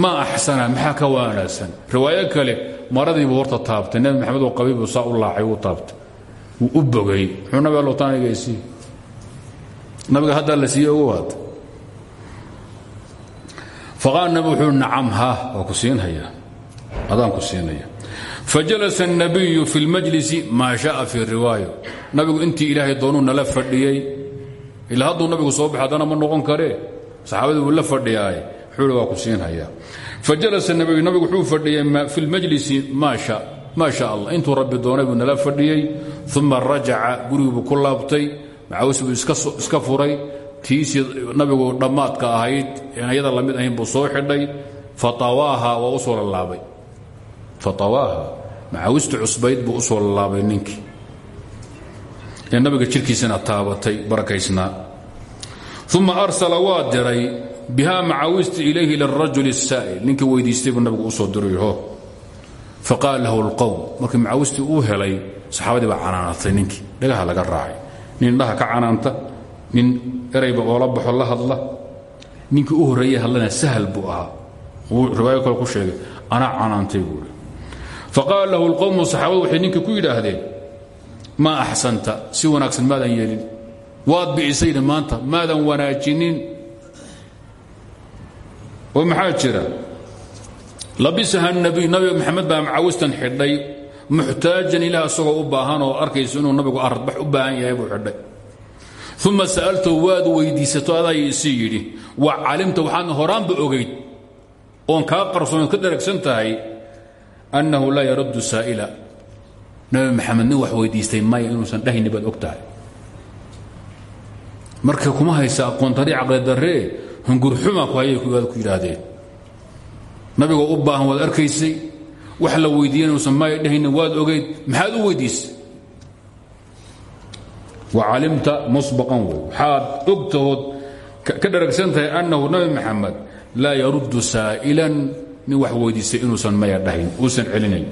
ma axsana maxaa ka wanaagsan riwaayo kale maradiibuu horta taabtay nebi maxamed oo qabiibu saa u laacay wuu taabtay. Wuu u bogay. Muxuu nabi allow taan aniga isii nabiga haddaa la siiye ugu waata faqaal nabi wuxuu nacam ha waa ku siinhayaa adaan ku siinaya fajalasa الnabiyu fi اlmajlisi maa shaءa fii riwaaya nabigu intii ilaahay doonuu nala fadhiyey ilaa hadduu nabigu soo baxa haddana ma noqon karee saxaabadii wuu la fadhiyaaye wuxuu waa ku siinhayaa fajalasa nabiyu nabigu wuxuu fadhiyey fi اlmajlisi maa sha allah intuu rabbi doonay buu nala fadhiyey uma rajaca gurigii buu ku laabtay macawis buu iska furay tiisii nabigu dhammaadka ahayd en ayada lamid ahayn buu soo xidhay faawaaha waa u soo lalaabay faawaahu macaawisti cusbayd buu u soo laabay ninkii. Ee nabiga jirkiisana taabatay barakaysnaa uma arsala waa diray biha macaawista ilayhi lirajul saa'il ninkii weydiistay buu nabigu u soo dirayo faqaala lahu lqowm markii macaawistii uu helay saxaabadii baa canaanatay ninkii. Dhagaha laga raacay. Nin indhaha ka canaanta nin erayba oola baxo la hadla. Ninkii u horreeye hadlana sahal buu ahaa. Wuu riwaayo kale ku sheegay faqaala lahu اlqowmu saxaabadu waxay ninkii ku yidhaahdeen maa axsanta si wanaagsan maadan yeelin waad bi'isayna maanta maadan wanaajinin oo maxaa jira labisaha nabiy nabiga maxamed baa macawistan xidhay muxtaajan ilaah isagoo u baahan oo arkayso inuu nabigu aradbax u baahan yahay buu xidhay uma sa'altahu waad weydiisato adaa isii yidhi wa calimta waxaadna horaanba oon kaa qarsoonood ka tahay annahu laa yaraddu saa'ila. Nabi maxamed wax weydiistay maya inuusan dhahayni baad og tahay marka kuma haysa aqoontari caqli darree hungurxuma ku hayay ku yidhaahdeen. Nabigoo u baahan waad arkaysay wax la weydiiya inuusan maya dhahaynin waad ogayd maxaad u weydiisay wacalimta musbaqan wey waxaad ogtahood ka dharagsan annahu nabi maxamed laa yaruddu saa'ilan nin wax weydiistay inuusan maya dhahayn uusan celinayn.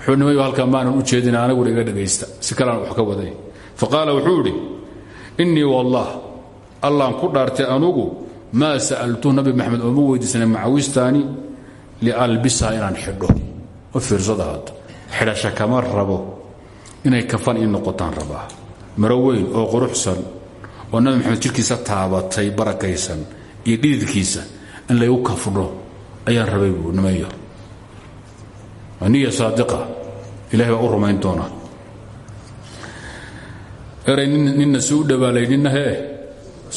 Wuxuu nimayo halkaa u jeedin aniguna iga dhagaysta. Si kalean wax ka waday. Faqaala wuxuu idhi innii wallah allaan ku dhaartay anugu maa sa'altuhu nabi maxamed ooma weydiisana macawistaani lialbisaha inaan xidho. U fiirsada hadda kama rabo. Inay kafan ii noqotaan rabaa. Maro oo quruxsan oo nabi maxamed jirkiisa taabatay barakaysan iyo dhididkiisa in laygu kafdho ayaan rabay buu nimayo. Niya saadiqa ilahay baa u rumayn doonaa eray ninna si u dhawaalay ninna hee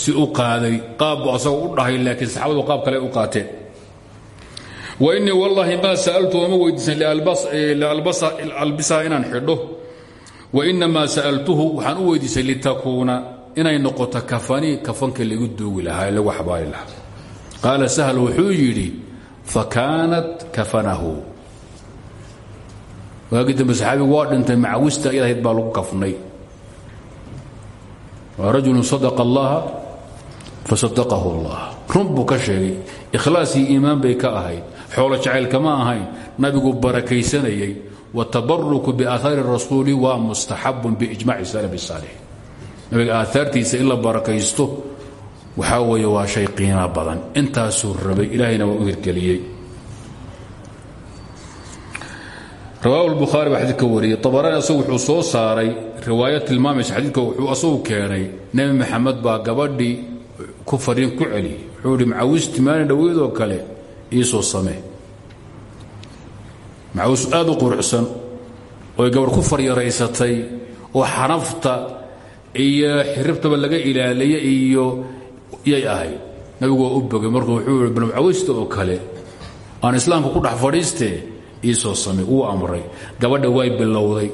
si u qaaday qaabbu asagoo u dhahay laakiin saxaabadu qaab kale u qaateen. Wa innii wallaahi maa sa'altu ooma weydiisan lialbisaha inaan xidho. Wa inamaa sa'altuhu waxaan u weydiisay litakuuna inay noqoto kafanii kafanka lagu duugi lahaa ee lagu xabaali lahaa. Qaala sahl wuxuu yidhi fakaanat kafanahu waagii dambe saxaabigu waa dhintay macawista iyad ahayd baa lagu kafnay waa rajulu sadaqa allaha fasadaqahu allah run buu ka sheegay ikhlaasii iimaan bay ka ahayd xoolo jacayl kama ahayn nabigu barakaysanayay watabaruku biaahaari rasuuli waa mustaxabun biijmaci salaf saalix nabiga aahaartiisa in la barakaysto waxaa weeye waa shay qiimo badan. Intaasuu rabay ilaahayna waa u hirgeliyey rawaahu lbukhaari baa xadiidka wariyey. Abaraani wuxuu soo saaray riwaayo tilmaamaysa xadiidka wuxuu asagu keenay nebi maxamed baa gabadhii ku fariin ku celiyey wuxuu ihi macawisti maalin kale iisoo samee. Macawis aad u quruxsan oy ku faryaraysatay oo xanafta iyo xiribtaba laga ilaaliya iyo yay ahayd nabigu waa u bogay markuu wuxuu yihi bal macawista oo kale aan islaamka ku dhex fadhiistee iisoo samey wuu amray. Gabadha way bilowday.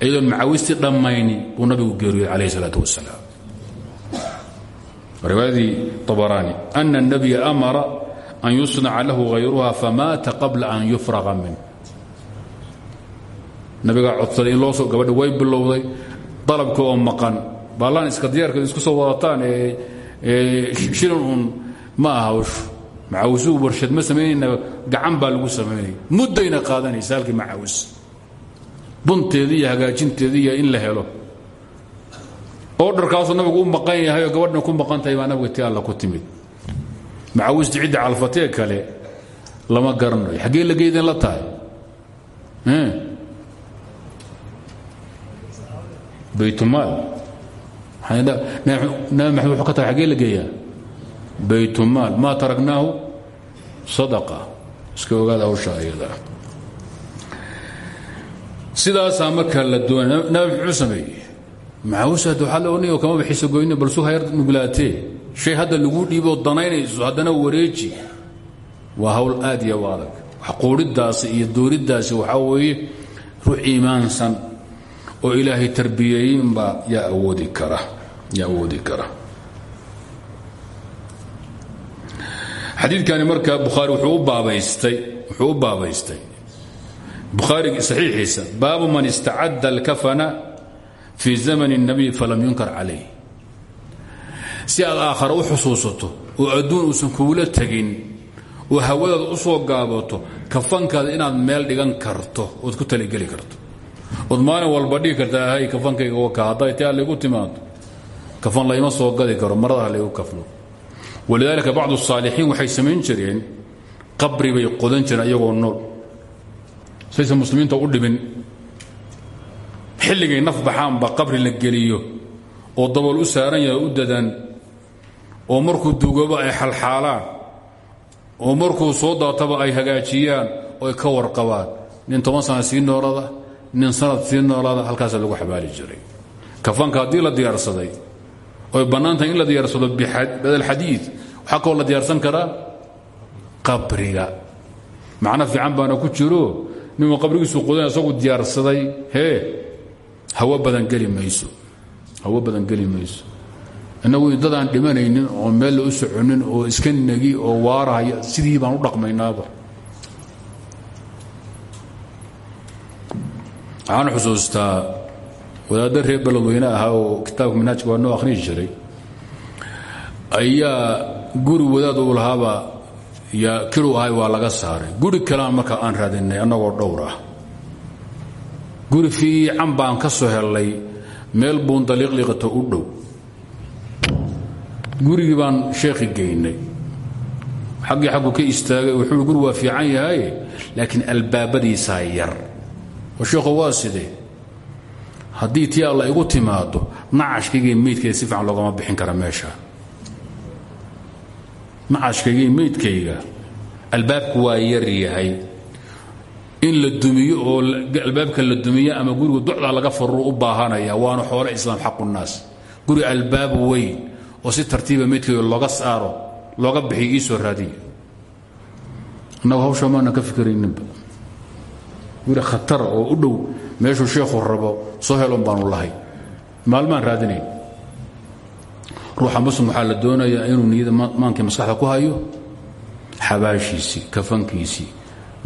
Iyadoon macaawistii dhammayni buu nabigu geeriyooday calayhi salaatu wasalaam riwaayadii abaraani ana الnabiya amara an yusnaca lahu hayruha famaata qabla an yufraqa min nabigaa codsaday in loo soo gabadhi way bilowday. Dalabka oo maqan baallaan iska diyaarkeed isku soo wadataan ee shilin uun ma aha hawshu macaawisuhu warshad ma samaynayna gacan baa lagu samaynaya muddayna qaadanaysa halkii macaawis bunteedii iyo hagaajinteedii iyo in la helo. Oo dharkaasuu nabigu u maqan yahay oo gabadhna ku maqan tahay baa nabiga ti alla ku timid. Macaawista cidda calfatee kale lama garanayo. Xaggee la geydeen la tahay? Baytumaal nabi maxamed wuxuu ka tahay xaggee la geeyaa? Baytumaal. Maa taragnaahu sadaqa. Iska ogaada hawsha ayadaa sidaasaa marka la doona nabi muxuu sameeyey. Macaawisa waxaa la odhanaya kama bixiso goyne bal su hayar nuglaatee shay hadda lagu dhiiboo danaynayso haddana wareeji. Waa hawl aad iyo adag quudhiddaasi iyo dooriddaasi waxaa weeye ruux iimaansan oo ilaahay tarbiyeeyinbaa yaa awoodi kara awoodi kara. Xadiidkani marka bukhaari wuxuu u baabaystay bukhaarigi saxiixiisa baabu man istacadda alkafana fii zamani الnabiy falam yunkar calayh. Si aad aakhare u xusuusato oo adduun uusan kuula tegin oo hawadaada u soo gaabato kafankaada inaad meel dhigan karto ood ku talageli karto. Ood maalin walba dhigi kartaa hay kafankayga kafan layma soo gadi karo marada halaygu kafno. Walidaalika bacdu الsaalixiin waxay samayn jireen qabri bay qodan jireen iyagoo nool saysan muslimiinta u dhibin xilligay naf baxaanba qabri la geliyo oo dabool u saaran yahay u dadaan oo markuu dugoobo ay xalxaalaan oo markuu soo daataba ay hagaajiyaan oo ay ka warqabaan. Nin toban sana sii noolada nin sanad sii noolada halkaasa lagu xabaali jiray. Kafanka haddii la diyaarsaday oy bannaantahay in la diyaarsado badal xadiid waxaa kaloo la diyaarsan karaa? Qabriga. Macno fiican baana ku jiro. Ninuu qabrigiisu qodan isagu diyaarsaday. Hee hawo badan geli mayso. Hawo badan geli mayso. Innagu dadaan dhimanaynin oo meel la u soconin oo iska negi oo waarahaya sidii baan u dhaqmaynaaba. Waxaan xusuustaa wadaadda reer beledweyne ahaa oo kitaabka manhaajka waa noo akhriyi jiray ayaa guri wadaad uu lahaaba kiru ahay waa laga saaray. Guri kalean marka aan raadinay annagoo dhowr ah. Guri fiican baan ka soo hellay meel buun daliiqliiqato u dhow. Gurigii baan sheekhi geynay. Xaggii xaggu ka istaagay wuxuu guri waa fiican yahay laakiin albaabadiisaa yar. Oo sidee haddii tii alla igu timaado nacashkaygii meydkayga si fiican loogama bixin kara meesha. Nacashkaygii meydkayga albaabku waa yar yahay. In la dumiyo oo albaabka la dumiyo ama gurigu docdaa laga faruu u baahanaya waana xoole islaam xaqu naas. Guri albaab weyn oo si tartiiba meydkayga looga saaro looga bixiyo ii soo raadiya innagu hawsha maana ka fikirayninba guri khatara oo u dhow meeshuu sheekhu rabo soo helon baanu lahay maalmaan raadinayn ruuxa muslim waxaa la doonayaa inuu niyada maankii maskaxda ku hayo xabaashiisii kafankiisii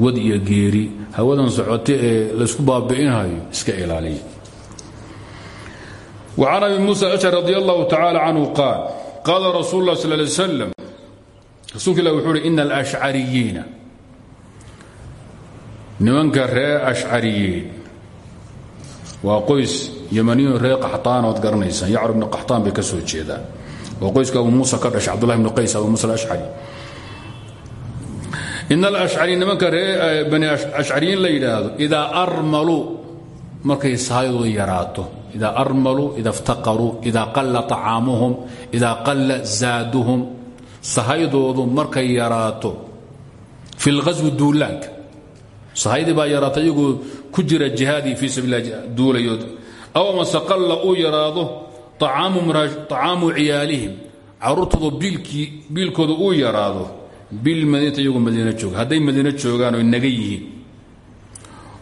wad iyo geeri hawadan socote ee laysku baabi'inhayo iska ilaaliya وعن أبي موسى الأشعري رضي الله تعالى عنه قال قال رسول الله صلى الله عليه وسلم رسولك الله وحوري إن الأشعريين nimanka reer ashcariyiin waa qoys yamaniyo reer qaxtaan ood garanaysaan yacru ibni qaxtaan bay ka jeedaan waa qoyska abu muusa ka dhashay cabdullahi ibni qays abu muusa alashcari in alashcari nimanka reer bani ashcariyiin la yidhaahdo idaa markay sahaydooda yaraato. Idaa armaluu ida iftaqaruu idaa qalla طacaamuhum idaa qalla zaaduhum. Sahaydoodu markay yaraato fi lghaswi duulaanka. Sahaydii baa yaraata ku jira jihaadii fii duulayood aw amase qalla uu yaraado طacaamu ciyaalihim. Caruurtooda biilkooda uu yaraado bilmadiinata iyagoo madiina jooga. Hadday madiino joogaan oy naga yihiin.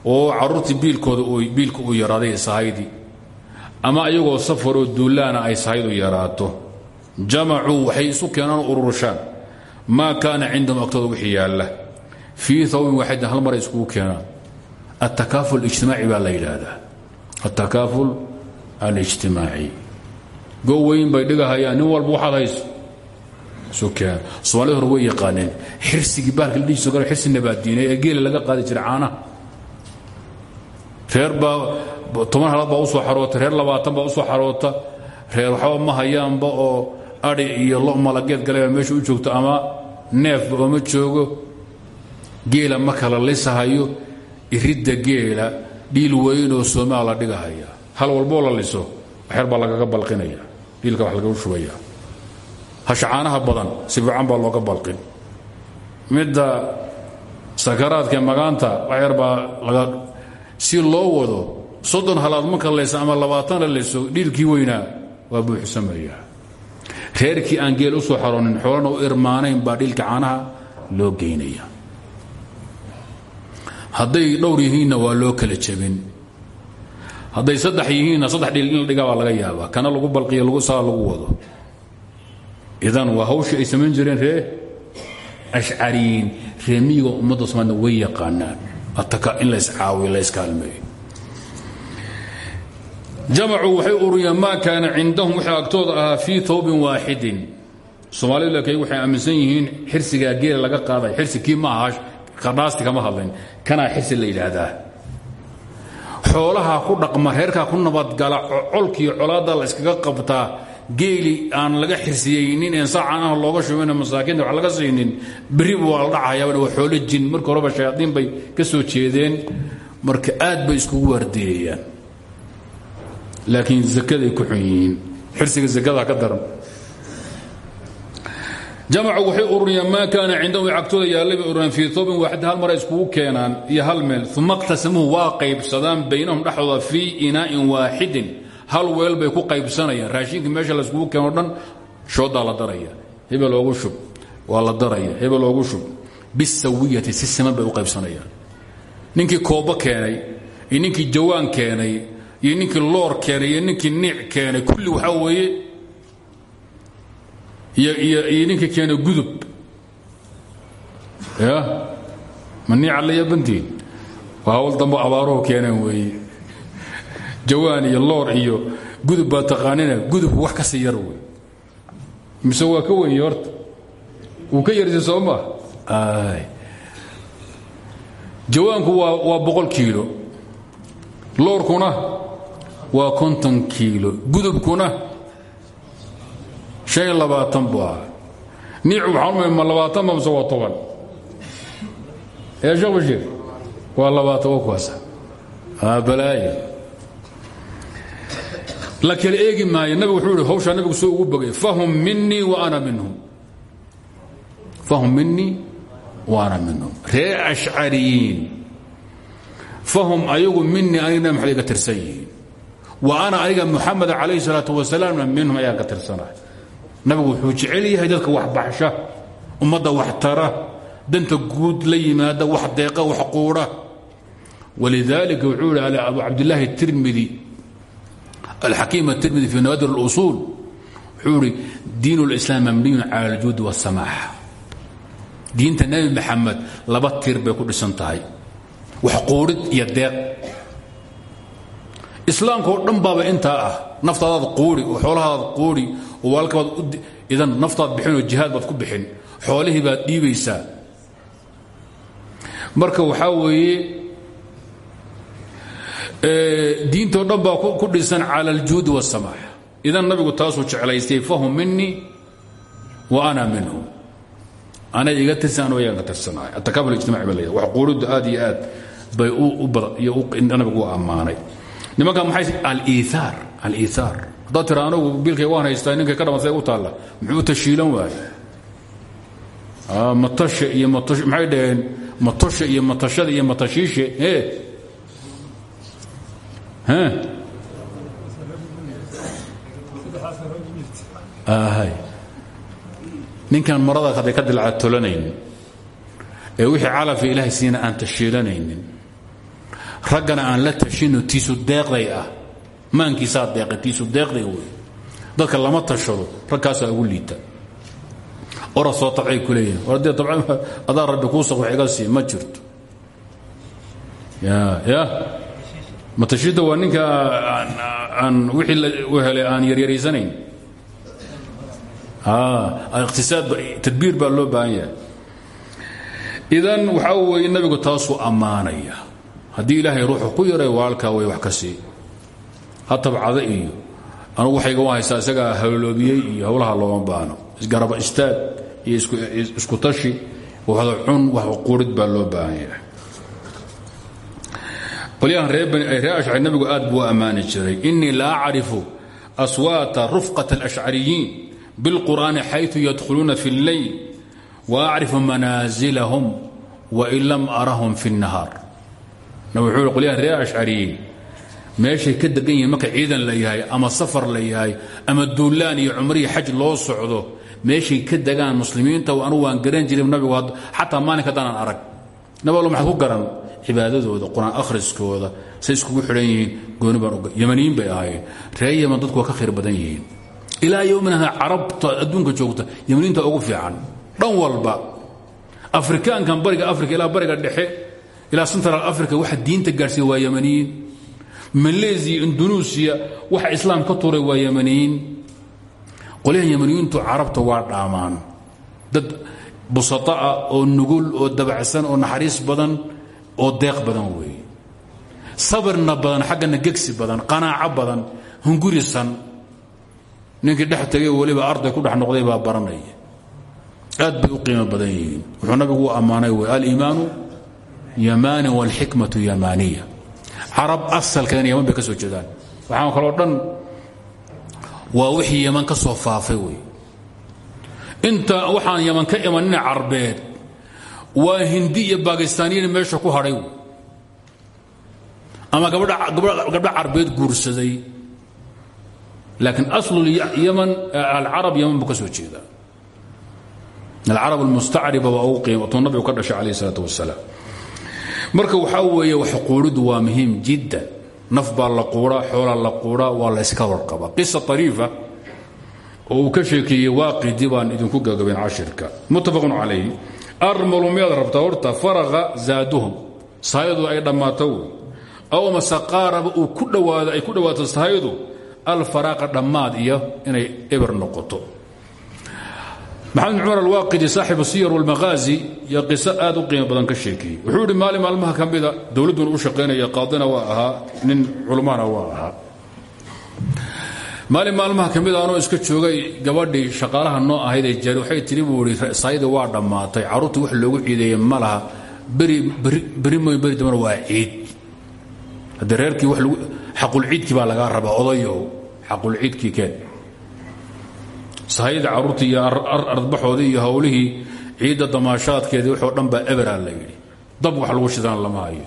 Oo caruurtii biilkooda biilka uu yaraaday sahaydii ama ayagoo safaroo duulaana ay sahaydu yaraato. Jamacuu waxay isu keenaan ururushaan maa kaana cindahum wixii yaalla fii hawbin waaxidin hal maray iskugu keenaan atakaaful ijtimaaci baa la yidhaahdaa atakaaful alijtimaaci goweyn bay dhigahayaan nin walba waxaad hayso isu keen soomaalida hore way yaqaaneen xirsigii bahalka la dhihi so xirsi nabaadiinay ee geela laga qaadi jiray caanaha reer baa toban halaad baa u soo xaroota reer labaatan baa u soo xaroota reer waxba ma hayaanba oo adi iyo lo malageed galeba meesha u joogto ama neefba lisahayo iridda geela dhiil weynoo soomaa la dhigahaya. Hal walboo la liso waxyar baa lagaga balqinaya. Dhiilka wax lagagu shubaya. Hashacaanaha badan si fiican baa looga balqin. Midda sakaraadka magaanta waxyar baa laga si loo wado soddon halaad marka laysa ama labaatan la layso dhiilkii weynaa waa buuxsamaya reerkii aan geel u soo xaroonin xoolana u irmaanayn baa dhiilka caanaha loo geynaya hadday dhowr yihiinna waa loo kala jebin. Hadday saddex yihiinna saddex dhiil dhigaa baa laga yaabaa. Kana lagu balqiyo lagu saa lagu wado. Idan waa hawshii ay jireen ree ashcariyiin ree miyiga ummadda way yaqaanaan. In la iscaawiyo la iskaalmeeyo. Jamacuu waxay ururiyeen maa kaana cindahum wixii agtooda ahaa tawbin waaxidin soomaalidu laakiin waxay aaminsan yihiin xirsigaa geela laga qaaday. Xirsi ma aha qardhaasti kama hadlayn. Kanaa xirsi la yidhaahdaa. Xoolaha ku dhaqma reerkaa ku nabadgala colkiiyo colaadda la iskaga qabtaa geeli aan laga xirsiyeynin een saacaanaha looga shubina masaakiinta wax laga siinin berriba waa la dhacayaaba waa xoolo jin. Marka horeba shayaadiin bay ka soo jeedeen. Marka aad bay iskugu waardeeyayaan laakiin zakaday ku xun yihiin. Xirsiga zakada ka daran jamacu waxay ururiyeen maa kaana cindahum cagtooda yaallay bay ururiyeen fii toobin waaxid hal mara iskugu keenaan iyo hal meel. Uma iqtasamuhu waa qaybsadaan baynahum dhexdooda fii inaa'in waaxidin hal weel bay ku qaybsanayaan. Raashinka meesha layskugu keeno dhan shoodaa la daraya. Hebel oogu shub. Waa la daraya. Hebel oogu shub. Bisawiyati si siman bay u qaybsanayaan. Ninkii koobo keenay iyo jawaan keenay iyo loor keenay iyo niic keenay kulli waxaa weeye iyo ninkii keenay gudub. Ya? Ma niica la yabantiin waa hawl dambe abaaruhu keeneen weeye jawaan iyo loor iyo gudub baa taqaanina gudubku wax ka sii yar wey. Ka wenye horta wuu ka yarisa soo maa jawaanku waa waa boqol kiilo. Loorkuna waa konton kiilo. Gudubkuna han iyo labaatan buu ahaa. Niicu waxaan ma labaatan ba mise waa toban. Ee sheekh bashiir waa labaatan waa kuwaasa balaayo la kala eegi maayo nabigu wuxuu ihi hawshaa nabigu soo ugu bogay fahum minii wa ana minhum. Fahum minii wa ana minhum. Ree ashcariyiin. Fahum ayagu minii aniga nabi maxamed iga tirsan yihiin. Wa ana aniga muxamed calayhi salaatu wasalaamna minhum ayaan ka tirsanahay nabigu wuxuu jecel yahay dadka wax baxsha ummadda wax tara danta guud la yimaada wax deeqa wax quudha walidaalika wuxuu ihi abu cabdillaahi tirmidi alxakiim atirmidi fi nawaadir اlusuul wuxuu ihi diin اlislaam mabniyun cala aljuud wاsamaaxa diinta nebi maxamed laba tir bay ku dhisan tahay wax quudhid iyo deeq islaamkaoo dhan baaba intaa ah naftaadaad quuri oo xoolahaadaad quuri oo waalkabaad idan naftaad bixin oo jihaad baad ku bixin xoolihii baad dhiibaysaa. Marka waxaa weeye diintoo dhan baa ku dhisan cala aljuudi waاsamaax idan nabigu taasuu jeclaystay fahum minii wa ana minhum anay iga tirsan anuu iyagan ka tirsanahay atakaaful ijtimaci ba leeyahay wax aad iyo aad bay nabigu u ammaanay. Nimanka maxay aliiaar aliiaar haddaad tira anugu biilkay waan haystaa ninkay ka dhamatay u taalla. Muxuu tashiilan waaye matasha iyo maxay dhaheen? Matosha iyo matashada iyo matashiishe e ninkan marada haday ka dilca tolanayn ee wixii calafka ilaahay siina aan tashiilanaynin raggana aan la tashino tiisu deeqday ah maankiisaa deeqay tiisu deeqday wey dadka lama tashado ragkaasaa ugu liita. Ora soo tabcay ku leeyihiin war dee tabcan adaa rabbi kuu saq wax iga sii ma jirto. Ya ya matashidda waa ninka aan wixii u helay aan yaryaraysanayn iqtisaad tadbiir baa loo baahan yahay. Idan waxaa weeye nabigu taasuu ammaanaya. Haddii ilaahay ruuxu ku yaray waalkaa way wax ka sii ha tabcada iyo anugu waxayga wa haystaa isagaa halooloobiyey iyo howlaha looma baano isgaraba istaag iyo isku tashi waxda cun wax quurid baa loo baahan yahay qolyahan ree ashcari nabigu aad buu ammaani jiray inii la acrifu aswaata rufqat alashcariyiin bilqur'aani xayثu yadkhuluuna fi اlleyl waacrifu manaasilahum wain lam arahum fi الnahaar nabig wuxuu i qolyahan ree ashcariyiin meeshay ka degan yihiin marka ciidan la yahay ama safar la yahay ama duulaan iyo cumrihi xaj loo socdo meeshay ka degaan muslimiinta anugu waan garan jiray nabigu xataa maalinka haddaanan arag. Nabalo maxaad ku garan? Cibaadadooda qur'aan akhriskooda say iskugu xidhan yihiin gooni baan yamaniyiin bay ahaayeen. Ree yaman dadku ka khayr badan yihiin. Ilaa yowmin hada carabta adduunka joogta yamaniinta ugu fiican. Dhan walba. Afrikaankan bariga africa ilaa bariga dhexe ilaa central africa waxa diinta gaadhsiiya waa yamaniyiin maleesiya indonesia waxa islaam ka tuuray waa yamaniyiin qolyahan yamaniyiintu carabta waa dhaamaan. Dad busata'a oo nugul oo dabacsan oo naxariis badan oo deeq badan weeye sabirna badan xaggana gegsi badan qanaaco badan hungurisan ninkii dhex tegay weliba arday ku dhex noqday baa baranaya aad bay qiimo badan yihiin. Wuxuu nabigu u ammaanay wey aliimaanu yamaani wاlxikmatu yamaaniya carab asalkeena yaman bay ka soo jeedaan. Waxaan kaloo dhan waa wixii yaman ka soo faafay wey inta waxaan yaman ka imanina carbeed waa hindi iyo bakistaaniyan meesha ku hadhay ama gabdho carbeed guursaday. Laakiin aslulyaman alcarab yaman buu ka soo jeedaa. Alcarab almustacriba waa ugu qiimatuu nabigu ka dhashay calayh isalaat wasalaam marka waxaa weeye wax quuriddu waa muhiim jiddan naf baa la quuraa xoolaa la quuraa waa la yska warqabaa. Qisa ariifa oo uu ka sheekeeyey waaqidi baan idinku gagabayn cashirka. Muttafaqun calayh armalu miyaad rabtaa horta faraqa zaaduhum. Sahayadu ay dhammaato wey. Aw mase qaaraba uu ku dhowaado ay ku dhowaato sahayadu alfaraaqa dhammaad iyo inay eber noqoto maxamed bin cumar alwaaqidi saaxibu siyar walmaghaazi iyo qiso aad u qiimo badan ka sheekeeyey wuxuu yidhi maalin maalmaha ka mida dowladduna u shaqaynaya qaadina waa ahaa nin culummaana waa ahaa. Maalin maalmaha ka mid anoo iska joogay gabadhii shaqaalaha noo ahayd ee jari waxay tidhi buu idhi saayadii waa dhammaatay carruurtii wax loogu ciideeye ma laha beri mooy beri dambana waa ciid. Haddii reerkii xaqulciidkii baa lagaa rabaa odayow xaqulciidkii keen sahayadii carruurtii iyo ardbaxoodii iyo howlihii ciidda damaashaadkeedii waxoo dhan baa la yidhi. Dab wax lagu shidaan lama hayo.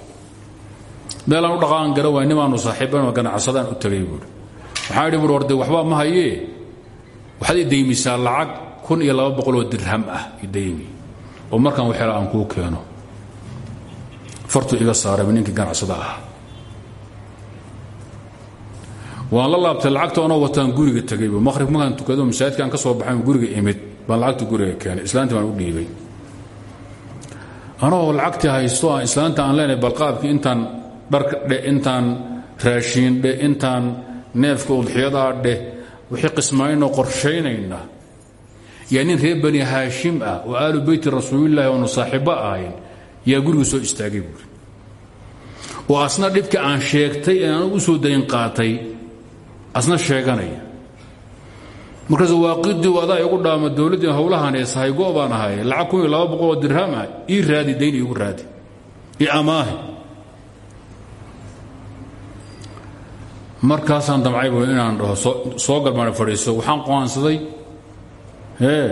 Meelaan u dhaqaaqan gara waay nimaanu saaxiibanoo ganacsadaan u tegay buuri waxaan idhi buuri orde waxbaa ma hayee waxaad i daymisaa lacag kun iyo laba boqoloo dirham ah idaymi oo markaan waxeela aan kuu keeno. Fartuu iga saarayba ninkii ganacsada ah waan la laabtay lacagta anoo wataan guriga tegayba maqhrib markaan tukado masaajidkaan ka soo baxay guriga imid. Baan lacagta guriga keenay islaantii baan u dhiibay. Anoo lacagtii haysto aan islaanta aan leenahay balqaabkii intaan dharka dheh intaan raashiin dheh intaan neefka udxiyadaa dheh wixii qismaynoo qorshaynayna. Yaa nin reer bani haashim ah oo aalu beyti rasuulillahi oonu saaxiibbo ahayn yaa guriga soo istaagay buuri oo asna aan sheegtay ee aan u soo dayn qaatay asna sheeganaya. Markaasu waaqidii adaa igu dhaama dowladdii howlahan ee sahaygo baan ahay lacag kun iyo laba boqoloo dirham ah ii raadi dayn iigu raadi i amaahi. Markaasaan damcay bu inaan dhaho soo galmaana fadhiiso waxaan qo'aansaday ee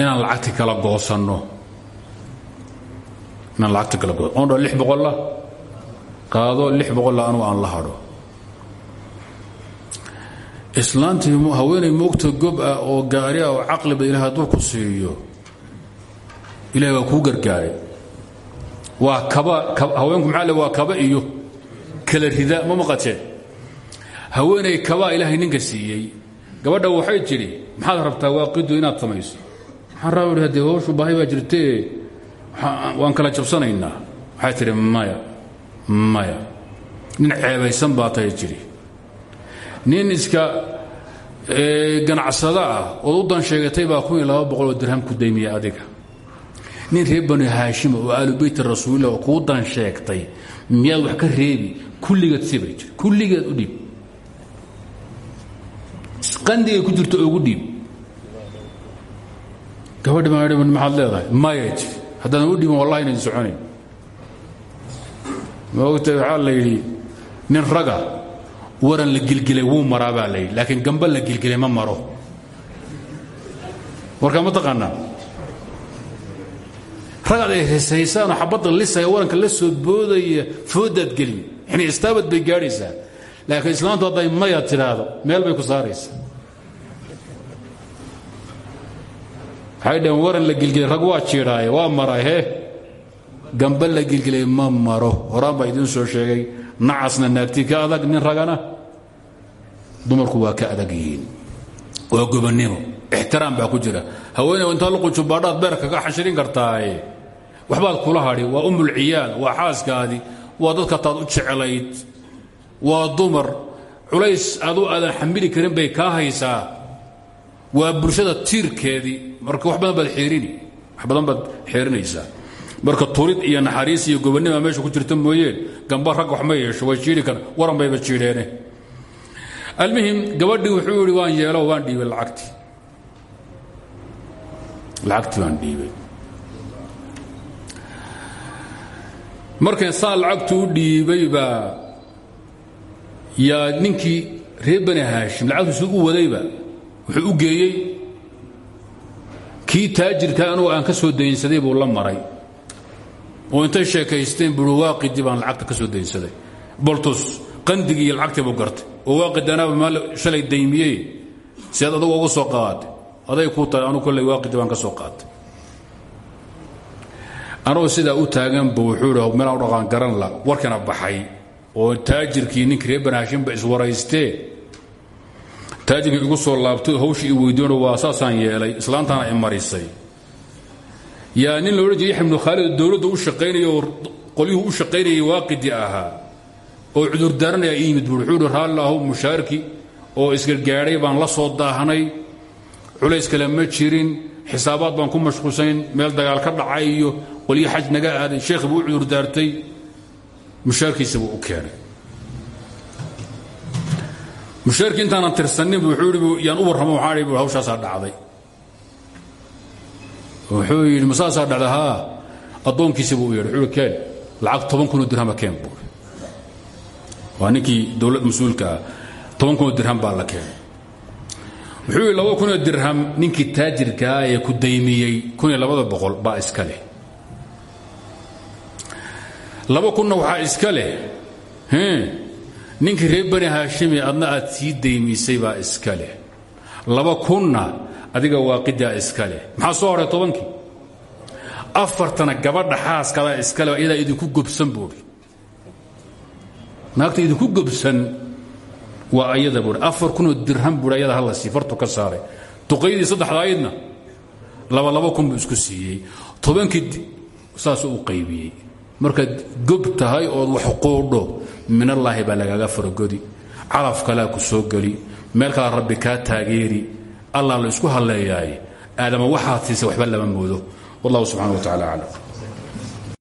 inaan lacagti kala goosanno. Inaan lacagti kala goosan oon dhaho qaado lix boqolla aan la hadho islaantii haweenay moogta gob ah oo gaari ah oo caqliba ilaah hadduu ku siiyo. Ilahay waa kuu gargaaray. Waa kaba haweenku maxaa le waa kaba iyo kala rida ma maqateen haweenay kabaa ilaahay ninka siiyey. Gabadha waxay tidhi maxaad rabtaa waaqidu inaad samayso? Maxaan raa idhi haddee hawshu baahi baa jirtee waan kala jabsanaynaa. Waxay tidhi maya maya. Nin ceebaysan baa jiri nin iska ganacsado ah. Ood u dan sheegatay baa boqoloo dirham ku daymiya adiga. Nin reer banu haashima oo aalu beyti rasuulillah oo kuu dan sheegtay miyaad wax ka reebi? Kulligeed sibay kulligeed u dhiib qandigay ku jirto ugu dhiib gabadhi maxaad leedahay. Maya haddaadan u dhiibin wallahi inaydin soconayn maogta waxaa la yidhi nin raga waran la gilgilay wuu maraa baa la yidhi laakiin gamba la gilgilay ma maro. Warkaa ma taqaanaa ragaad ay haysaanoo xabadda lisaya waranka la soo boodaya foodaad gelin. Xini istaabad bay gaadhaysaa. Laakiin islaantu hadday mayaad tidhaahdo meel bay ku saaraysaa. Waxay dhaheen waran la gilgilay rag waa jiidhaaye waa maray he gamba la gilgilay ma maro. Horaan baa idiin soo sheegay nacasna naagtii ka adag nin ragana dumarku waa ka adag yihiin waa gobonnimo ixtiraam baa ku jira haweeney intaa luqunjubaadhaad beer kaga xashirin kartaaye waxbaad kula hadhi waa umulciyaal waa xaaskaadii waa dadka taad u jeclayd waa dumar culays adu aadan xamili karin bay kaa haysaa waa bulshada tiirkeedii marka wax badan baad badan baad xeerinaysaa marka turid iyo naxariis iyo gobonnima meesha ku jirta mooyeen gamba rag wax ma yeesho way jiidhi kar waran bayba jiidheene. Almuhim gabadhii wuxuu yidhi waan yeelo waan dhiibay lacagtii lacagtii waan dhiibay. Markan saa lacagtu u dhiibay baa yaa ninkii reer bani haashim lacagtiisu u wadayba wuxuu u geeyey kii taajirka anugu aan ka soo daynsaday buu la maray oo intay sheekaysteen bui waaqidii baan lacagta ka soo daynsaday. Boltus qandigii iyo lacagtii buu gartay. Oo waaqid anaaba maal shalay daymiyey. Siaad adugu uga soo qaatay aday kuu tahay anugu kolley waaqidii baan ka soo qaatay anuu sidaa u taaganba wuxuu idhi meelaan u dhaqaan garan la warkana baxay. Oo taajirkii ninkii reer banaashinba iswaraystee. Taajirkii igu soo laabtay hawshii i weydiino waa saasaan yeelay. Islaantaana i marisay yaa nin la odhan jiray yaxya ibnu khaalid dowladda u shaqaynaya oo qolyuhu waaqidii ahaa oo cudurdaaranaya i yimid buui wuxuu ahu mushaarki oo isgargaadhay baan la soo daahanay culays kale ma jirin xisaabaad baan ku mashquulsanayn meel dagaal ka dhacay iyo qolyo xaj naga aaday sheekhi buu u cudurdaartay mushaarkiisa buu u keenay. Mushaarkii intaanan tirsanin wuxuu yidhi yaan u warramo waxaa dhi hawshaasaa dhacday wuxuu yidhi masaasaa dhacda haa addoonkiisi buu yeedhay wuxuu keen lacag toban kunoo dirhama keen buu waa ninkii dowlad mas'uulka ah. Toban kunoo dirham baa la keenay. Wuxuu yidhi laba kunoo dirham ninkii taajirkaa ee ku daymiyey kun iyo labada boqol baa iska leh. Laba kunna waxaa iska leh. Ninkii reer bani haashimi adna aad sii daymisay baa iska leh. Laba kunna adiga waaqidaa iska leh maxaa soo hadhay tobankii? Afartana gabadha xaaskadaa iska leh iyadaa idinku gobsan buuhi naagta idinku gobsan waa ayada buuhi afar kunoo dirham buuhi ayada hala sii fartu ka saaray duqaydii saddexda aydna laba laba kun isku siiyey. Tobankii saasuu u qaybiyey. Markaad gob tahay ood wax quudho minallaahi baa lagaaga faragodi. Calaf kalea ku soo geli. Meel kala rabbi kaa taageeri allah la isku halleeyaay aadama waxaad siisay waxba lama moodo. Wallahu subxana wa tacala aclam